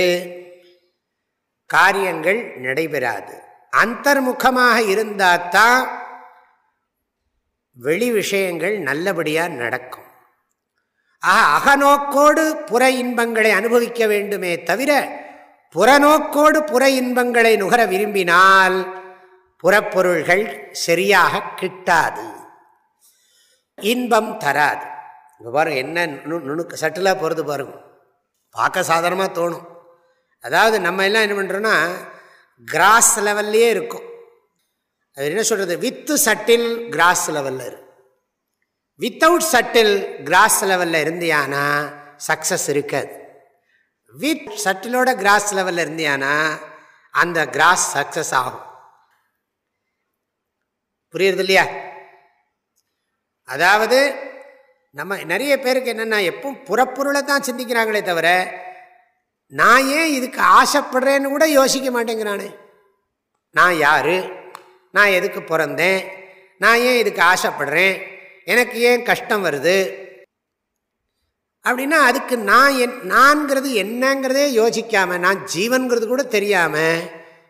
காரியங்கள் நடைபெறாது. அந்தர்முகமாக இருந்தால்தான் வெளி விஷயங்கள் நல்லபடியாக நடக்கும். ஆக அகநோக்கோடு புற இன்பங்களை அனுபவிக்க வேண்டுமே தவிர புறநோக்கோடு புற இன்பங்களை நுகர விரும்பினால் புறப்பொருள்கள் சரியாக கிட்டாது. இன்பம் தராது. இப்போ பாருங்கள் என்ன நுணுக்க சட்டிலாக போகிறது பாருங்க. பார்க்க சாதாரணமாக தோணும். அதாவது நம்ம எல்லாம் என்ன பண்ணுறோன்னா கிராஸ் லெவல்லையே இருக்கும். அது என்ன சொல்கிறது வித்து சட்டில் கிராஸ் லெவலில் இருக்கு வித்தவுட் சட்டில் கிராஸ் லெவலில் இருந்தியானா சக்ஸஸ் இருக்காது. வித் சட்டிலோட கிராஸ் லெவலில் இருந்தியானா அந்த கிராஸ் சக்ஸஸ் ஆகும். புரியுறது இல்லையா? அதாவது நம்ம நிறைய பேருக்கு என்னென்னா எப்பவும் புறப்பொருளை தான் சிந்திக்கிறாங்களே தவிர நான் ஏன் இதுக்கு ஆசைப்படுறேன்னு கூட யோசிக்க மாட்டேங்கிறானே. நான் யார்? நான் எதுக்கு பிறந்தேன்? நான் ஏன் இதுக்கு ஆசைப்படுறேன்? எனக்கு ஏன் கஷ்டம் வருது? அப்படின்னா அதுக்கு நான் என் நான்கிறது என்னங்கிறதே யோசிக்காமல் நான் ஜீவன்கிறது கூட தெரியாமல்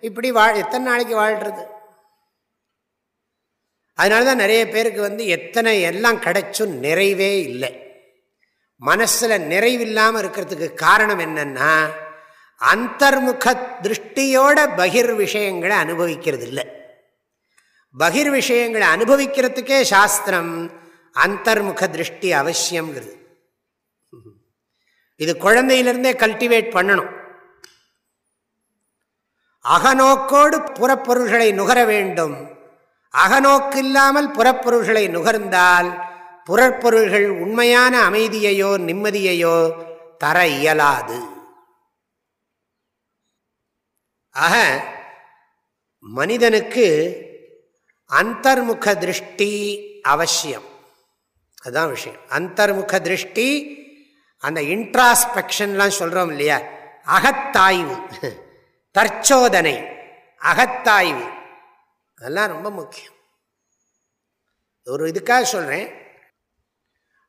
இப்படி வாழ் எத்தனை நாளைக்கு வாழ்கிறது அதனால தான் நிறைய பேருக்கு வந்து எத்தனை எல்லாம் கிடைச்சும் நிறைவே இல்லை. மனசில் நிறைவில்லாமல் இருக்கிறதுக்கு காரணம் என்னன்னா அந்தர்முக திருஷ்டியோட பகிர் விஷயங்களை அனுபவிக்கிறது இல்லை பகிர் விஷயங்களை அனுபவிக்கிறதுக்கே சாஸ்திரம் அந்தர்முக திருஷ்டி அவசியங்கிறது இது குழந்தையிலிருந்தே கல்டிவேட் பண்ணணும். அகநோக்கோடு புறப்பொருள்களை நுகர வேண்டும். அகநோக்கு இல்லாமல் புறப்பொருள்களை நுகர்ந்தால் புறப்பொருள்கள் உண்மையான அமைதியையோ நிம்மதியையோ தர இயலாது. ஆக மனிதனுக்கு அந்தர்முக திருஷ்டி அவசியம். அதுதான் விஷயம். அந்தர்முக திருஷ்டி அந்த இன்ட்ராஸ்பெக்ஷன்லாம் சொல்கிறோம் இல்லையா? அகத்தாய்வு. தற்சோதனை. அகத்தாய்வு. அதெல்லாம் ரொம்ப முக்கியம். ஒரு இதுக்காக சொல்கிறேன்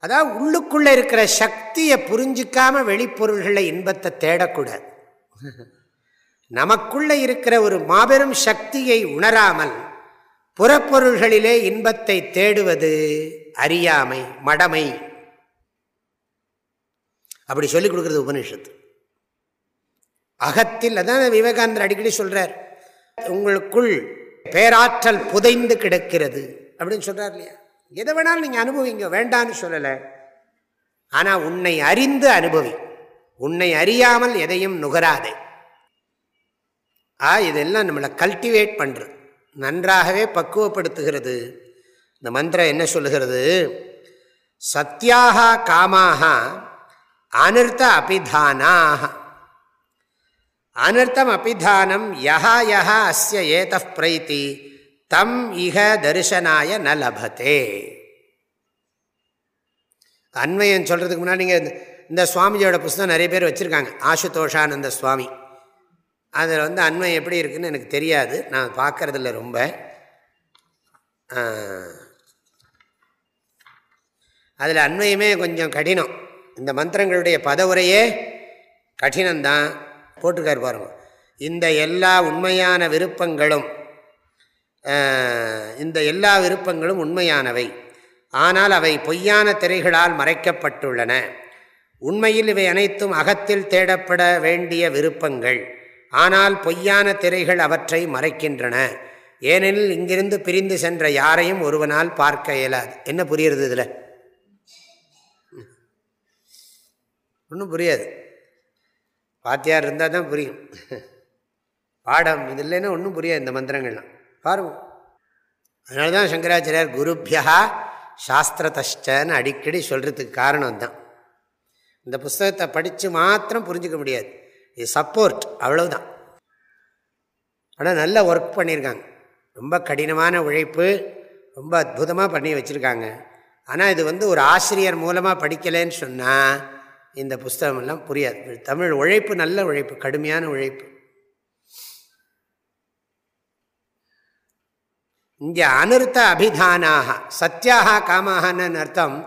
அதாவது உள்ளுக்குள்ளே இருக்கிற சக்தியை புரிஞ்சிக்காம வெளிப்பொருள்களில் இன்பத்தை தேடக்கூடாது. நமக்குள்ளே இருக்கிற ஒரு மாபெரும் சக்தியை உணராமல் புறப்பொருள்களிலே இன்பத்தை தேடுவது அறியாமை மடமை. அப்படி சொல்லிக் கொடுக்குறது உபனிஷத்து அகத்தில் அதான் விவேகானந்தர் அடிக்கடி சொல்றார் உங்களுக்குள் பேராற்றல் புதைந்து கிடக்கிறது. அப்படின்னு சொல்றார் இல்லையா? எதை வேணாலும் நீங்கள் அனுபவிங்க வேண்டான்னு சொல்லலை. ஆனால் உன்னை அறிந்து அனுபவி. உன்னை அறியாமல் எதையும் நுகராதே. ஆ இதெல்லாம் நம்மளை கல்டிவேட் பண்ணுறது நன்றாகவே பக்குவப்படுத்துகிறது. இந்த மந்திரம் என்ன சொல்லுகிறது? சத்தியாக காமாக அனிர்த்த அபிதானாக அனிர்த்தம் அபிதானம் யஹா யஹா அஸ்ய ஏத பிரைத்தி. தம் இக தரிசனாய ந லபத்தே அண்மையன் சொல்கிறதுக்கு முன்னாடி நீங்கள் இந்த சுவாமிஜியோட புஸ்தகம் நிறைய பேர் வச்சுருக்காங்க. ஆசுதோஷானந்த சுவாமி. அதில் வந்து அன்மை எப்படி இருக்குதுன்னு எனக்கு தெரியாது. நான் பார்க்குறதில்ல ரொம்ப. அதில் அண்மையுமே கொஞ்சம் கடினம். இந்த மந்திரங்களுடைய பதவுரையே கடினம்தான். போட்டிருக்கார் பாருங்க. இந்த எல்லா உண்மையான விருப்பங்களும் இந்த எல்லா விருப்பங்களும் உண்மையானவை. ஆனால் அவை பொய்யான திரைகளால் மறைக்கப்பட்டுள்ளன. உண்மையில் இவை அனைத்தும் அகத்தில் தேடப்பட வேண்டிய விருப்பங்கள். ஆனால் பொய்யான திரைகள் அவற்றை மறைக்கின்றன. ஏனெனில் இங்கிருந்து பிரிந்து சென்ற யாரையும் ஒருவனால் பார்க்க இயலாது. என்ன புரியுறது இதில்? ஒன்றும் புரியாது. பாத்தியார் இருந்தால் தான் புரியும். பாடம் இது இல்லைன்னா ஒன்றும் புரியாது இந்த மந்திரங்கள்லாம். பாருவோம் அதனால தான் சங்கராச்சாரியார் குருபியா சாஸ்திரதஷ்டன்னு அடிக்கடி சொல்கிறதுக்கு காரணம் தான் இந்த புஸ்தகத்தை படித்து மாத்திரம் புரிஞ்சிக்க முடியாது. இது சப்போர்ட் அவ்வளவுதான். ஆனால் நல்ல ஒர்க் பண்ணியிருக்காங்க. ரொம்ப கடினமான உழைப்பு ரொம்ப அற்புதமாக பண்ணி வச்சுருக்காங்க. ஆனால் இது வந்து ஒரு ஆசிரியர் மூலமாக படிக்கலைன்னு சொன்னால் இந்த புஸ்தகமெல்லாம் புரியாது. தமிழ் உழைப்பு நல்ல உழைப்பு கடுமையான உழைப்பு. இங்கே அனிருத்த அபிதானாக சத்தியாக காமாகன்னு அர்த்தம்.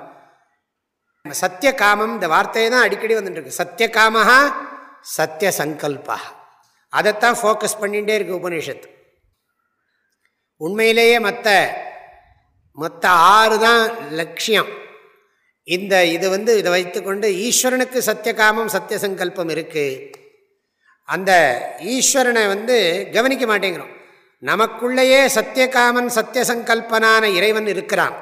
சத்திய காமம் இந்த வார்த்தையை தான் அடிக்கடி வந்துட்டுருக்கு. சத்திய காமஹா சத்திய சங்கல்பா அதைத்தான் ஃபோக்கஸ் பண்ணிகிட்டே இருக்கு உபனிஷத்து உண்மையிலேயே மற்ற மொத்த ஆறு தான் லட்சியம். இந்த இது வந்து இதை வைத்துக்கொண்டு ஈஸ்வரனுக்கு சத்தியகாமம் சத்திய சங்கல்பம் இருக்குது அந்த ஈஸ்வரனை வந்து கவனிக்க மாட்டேங்கிறோம். நமக்குள்ளேயே சத்தியகாமன் சத்தியசங்கல்பனான இறைவன் இருக்கிறான்.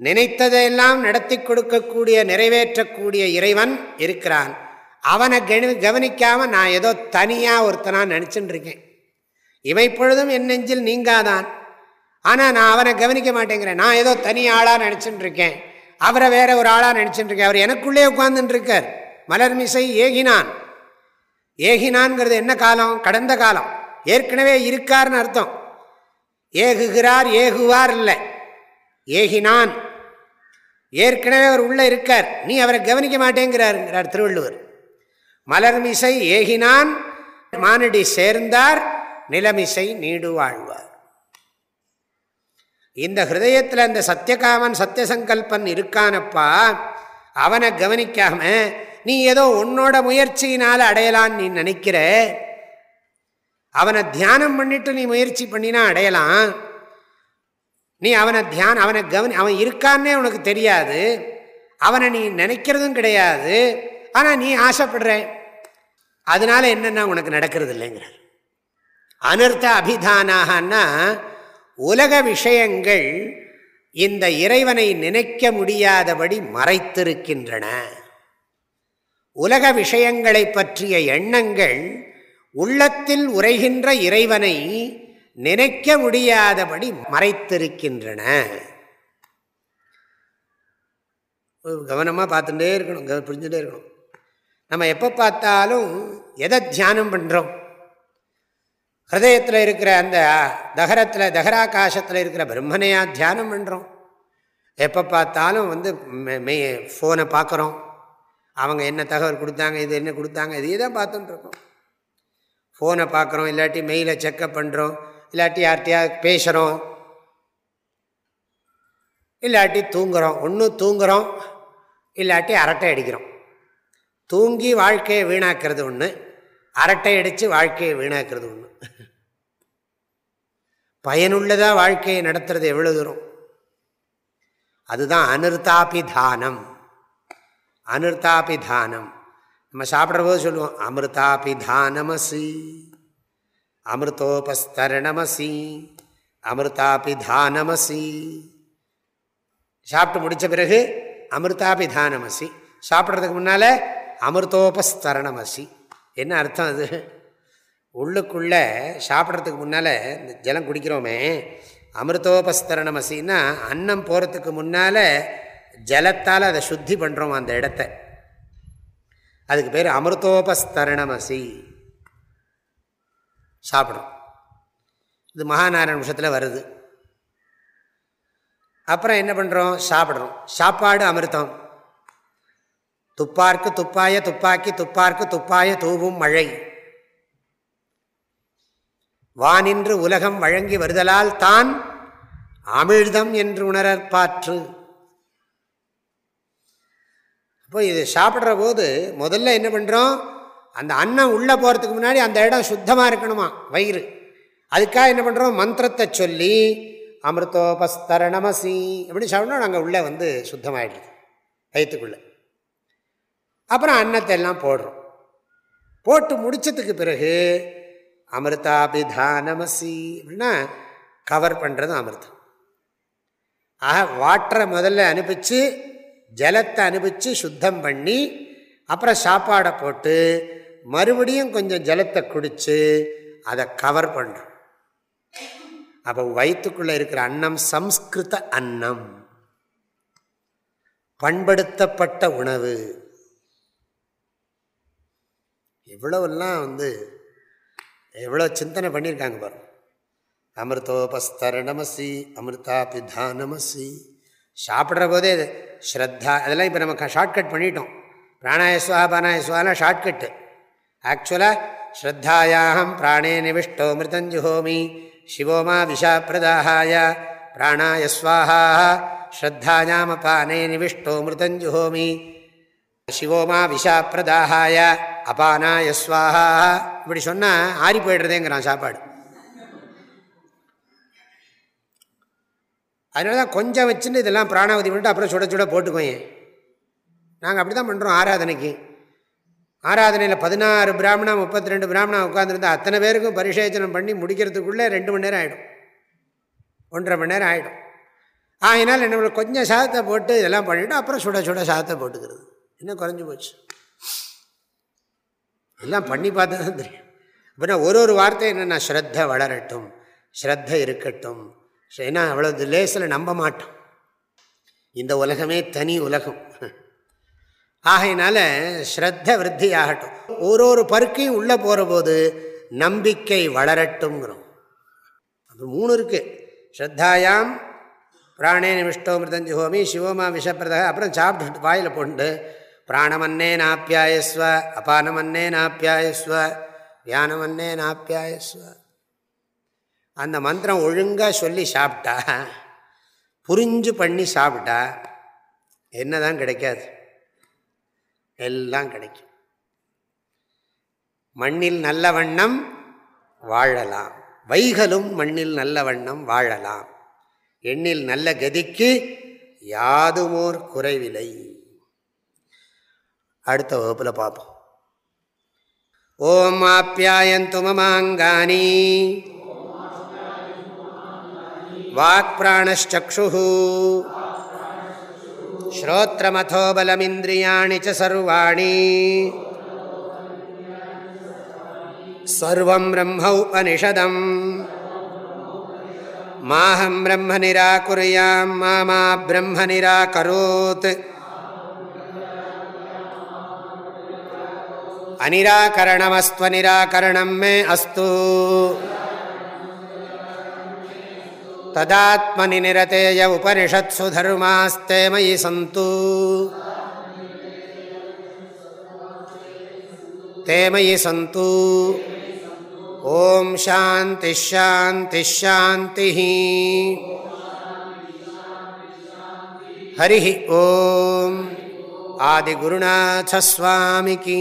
நினைத்ததையெல்லாம் நடத்தி கொடுக்கக்கூடிய நிறைவேற்றக்கூடிய இறைவன் இருக்கிறான். அவனை கவனி கவனிக்காமல் நான் ஏதோ தனியாக ஒருத்தனாக நினச்சின்னு இருக்கேன் இவை பொழுதும் என் நெஞ்சில் நீங்காதான். ஆனால் நான் அவனை கவனிக்க மாட்டேங்கிறேன். நான் ஏதோ தனி ஆளாக நினச்சிட்டு இருக்கேன் அவரை வேற ஒரு ஆளாக நினச்சிட்டு இருக்கேன் அவர் எனக்குள்ளே உட்கார்ந்துட்டு இருக்கார் மலர்மிசை ஏகினான். ஏகினான்ங்கிறது என்ன காலம்? கடந்த காலம். ஏற்கனவே இருக்கார்னு அர்த்தம். ஏகுகிறார் ஏகுவார் இல்லை. ஏகினான். ஏற்கனவே அவர் உள்ளே இருக்கார். நீ அவரை கவனிக்க மாட்டேங்கிறாருங்கிறார் திருவள்ளுவர். மலர்மிசை ஏகினான் மானடி சேர்ந்தார் நிலமிசை நீடு வாழ்வார். இந்த ஹிருதயத்தில் அந்த சத்தியகாமன் சத்தியசங்கல்பன் இருக்கானப்பா அவனை கவனிக்காம நீ ஏதோ உன்னோட முயற்சியினால் அடையலான்னு நீ நினைக்கிற? அவனை தியானம் பண்ணிட்டு நீ முயற்சி பண்ணினா அடையலாம். நீ அவனை தியானம் அவனை கவனி அவன் இருக்கான்னே உனக்கு தெரியாது. அவனை நீ நினைக்கிறதும் கிடையாது. ஆனால் நீ ஆசைப்படுற. அதனால என்னென்னா உனக்கு நடக்கிறது இல்லைங்கிறார். அனர்த்த அபிதானாகனா உலக விஷயங்கள் இந்த இறைவனை நினைக்க முடியாதபடி மறைத்திருக்கின்றன. உலக விஷயங்களை பற்றிய எண்ணங்கள் உள்ளத்தில் உரைகின்ற இறைவனை நினைக்க முடியாதபடி மறைத்திருக்கின்றன. கவனமாக பார்த்துட்டே இருக்கணும் புரிஞ்சுட்டே இருக்கணும். நம்ம எப்போ பார்த்தாலும் எதை தியானம் பண்ணுறோம் ஹிருதயத்தில் இருக்கிற அந்த தகரத்தில் தகராகாசத்தில் இருக்கிற பிரம்மனையாக தியானம் பண்ணுறோம் எப்போ பார்த்தாலும் வந்து மெ ஃபோனை பார்க்குறோம். அவங்க என்ன தகவல் கொடுத்தாங்க இது என்ன கொடுத்தாங்க இதையே தான் பார்த்துட்டுருக்கோம். ஃபோனை பார்க்குறோம் இல்லாட்டி மெயிலை செக்கப் பண்ணுறோம் இல்லாட்டி யார்கிட்டயா பேசுகிறோம் இல்லாட்டி தூங்குகிறோம் ஒன்று தூங்குகிறோம் இல்லாட்டி அரட்டை அடிக்கிறோம். தூங்கி வாழ்க்கையை வீணாக்கிறது ஒன்று அரட்டை அடித்து வாழ்க்கையை வீணாக்கிறது ஒன்று பயனுள்ளதாக வாழ்க்கையை நடத்துறது எவ்வளோ தூரம்? அதுதான் அனிர்தாபிதானம். அனிர்தாபிதானம். நம்ம சாப்பிட்ற போது சொல்லுவோம் அமிர்தாபி தானமசி அமிர்தோபஸ்தரணமசி அமிர்தாபிதானமசி சாப்பிட்டு முடித்த பிறகு அமிர்தாபி தானமசி. சாப்பிட்றதுக்கு முன்னால் அமிர்தோபஸ்தரணமசி. என்ன அர்த்தம் அது? உள்ளுக்குள்ளே சாப்பிட்றதுக்கு முன்னால் இந்த ஜலம் குடிக்கிறோமே அமிர்தோபஸ்தரணமசின்னா அன்னம் போகிறதுக்கு முன்னால் ஜலத்தால் அதை சுத்தி பண்ணுறோம் அந்த இடத்த. அதுக்கு பேர் அமிர்தோபஸ்தரணமசி. சாப்பிடும் இது மகாநாராயண விஷயத்தில் வருது. அப்புறம் என்ன பண்ணுறோம் சாப்பிட்றோம் சாப்பாடு அமிர்தம். துப்பார்க்கு துப்பாய துப்பாக்கி துப்பார்க்கு துப்பாய தூவும் மழை. வானின்று உலகம் வழங்கி வருதலால் தான் அமிழ்தம் என்று உணரற்பாற்று. இப்போ இது சாப்பிட்ற போது முதல்ல என்ன பண்ணுறோம் அந்த அன்னம் உள்ளே போகிறதுக்கு முன்னாடி அந்த இடம் சுத்தமாக இருக்கணுமா? வயிறு. அதுக்காக என்ன பண்ணுறோம் மந்திரத்தை சொல்லி அமிர்தோபஸ்தரணமசி அப்படின்னு சொன்னோம் நாங்கள் உள்ளே வந்து சுத்தமாகிடுது வயிற்றுக்குள்ளே. அப்புறம் அன்னத்தை எல்லாம் போடுறோம். போட்டு முடிச்சதுக்கு பிறகு அமிர்தாபிதானமசி அப்படின்னா கவர் பண்ணுறதும் அமிர்தம். ஆக வாட்டரை முதல்ல அனுப்பிச்சு ஜலத்தை அனுபவித்து சுத்தம் பண்ணி அப்புறம் சாப்பாடை போட்டு மறுபடியும் கொஞ்சம் ஜலத்தை குடித்து அதை கவர் பண்ணுறோம் அப்போ வயிற்றுக்குள்ளே இருக்கிற அன்னம் சம்ஸ்கிருத அன்னம். பண்படுத்தப்பட்ட உணவு. எவ்வளவெல்லாம் வந்து எவ்வளோ சிந்தனை பண்ணியிருக்காங்க பாரு அமிர்தோபஸ்தரணமசி அமிர்தாபிதானமசி. சாப்பிட்ற போதே ஸ்ரத்தா அதெல்லாம் இப்போ நம்ம ஷார்ட்கட் பண்ணிட்டோம். பிராணாயஸ்வா பானாயஸ்வாலாம் ஷார்ட்கட்டு ஆக்சுவலாக ஸ்ரத்தாயாம் பிராணே நிவிஷ்டோ மிருதஞ்சுஹோமி சிவோமா விஷா விஷாப்பிரதாய பிராணாயஸ்வாஹா ஸ்ரத்தாயாமபானே நிவிஷ்டோ மிருதஞ்சுஹோமி சிவோமா விஷா விஷாப்பிரதாய அபானாயஸ்வாஹா. இப்படி சொன்னால் ஆறி போயிடுறதேங்கிறான் சாப்பாடு. அதனால தான் கொஞ்சம் வச்சுன்னு இதெல்லாம் பிராணாவதி பண்ணிட்டு அப்புறம் சுட சுட போட்டுக்கோங்க நாங்கள் அப்படி தான் பண்ணுறோம் ஆராதனைக்கு. ஆராதனையில் பதினாறு பிராமணா முப்பத்தி ரெண்டு பிராமணா உட்காந்துருந்தா அத்தனை பேருக்கும் பரிசேச்சனம் பண்ணி முடிக்கிறதுக்குள்ளே ரெண்டு மணி நேரம் ஆகிடும் ஒன்றரை மணி நேரம் ஆகிடும் ஆகினால் என்ன கொஞ்சம் சாதத்தை போட்டு இதெல்லாம் பண்ணிவிட்டு அப்புறம் சுட சுட சாதத்தை போட்டுக்கிறது. இன்னும் குறைஞ்சி போச்சு. எல்லாம் பண்ணி பார்த்து தான் தெரியும். அப்படின்னா ஒரு ஒரு வார்த்தை என்னென்னா ஸ்ரத்த வளரட்டும் ஸ்ரத்த இருக்கட்டும் ஏன்னா அவ்வளோ லேசில் நம்ப மாட்டோம். இந்த உலகமே தனி உலகம். ஆகையினால ஸ்ரத்த விருத்தி ஆகட்டும் ஒரு ஒரு பருக்கையும் உள்ளே போகிற போது நம்பிக்கை வளரட்டும்ங்கிறோம். அது மூணு இருக்குது ஸ்ரத்தாயாம் பிராணே நிமிஷ்டோ மிருதஞ்சுஹோமி சிவோமா விஷப்பிரதக அப்புறம் சாப்பிட்டு வாயில் போண்டு பிராணமன்னே நாப்பியாயஸ்வ அபானமன்னே நாப்பியாயஸ்வ வியானமன்னே நாப்பியாயஸ்வ. அந்த மந்திரம் ஒழுங்காக சொல்லி சாப்பிட்டா புரிஞ்சு பண்ணி சாப்பிட்டா என்ன தான் கிடைக்காது. எல்லாம் கிடைக்கும். மண்ணில் நல்ல வண்ணம் வாழலாம். வைகளும் மண்ணில் நல்ல வண்ணம் வாழலாம். எண்ணில் நல்ல கதிக்கு யாதுமோர் குறைவில்லை. அடுத்த வகுப்பில் பார்ப்போம். ஓம் ஆப்யாயந்து துமமாங்கானி வாக் பிராணச்சு श्रोत्रमथो बलमिन्द्रियाणि च सर्वाणि सर्वं ब्रह्मौपनिषदम् माहं ब्रह्म निराकुर्यां मा मा ब्रह्म निराकरोत् अनिराकरणमस्त्वनिराकरणं मे अस्तु ததாத்மனி நிரதேய உபனிஷத்சு தர்மாஸ்தே மயி சந்து தேமயி சந்து ஓம் சாந்தி ஷாந்தி ஷாந்தி ஹரி ஓம் ஆதிகுருநாசஸ்வாமிக்கு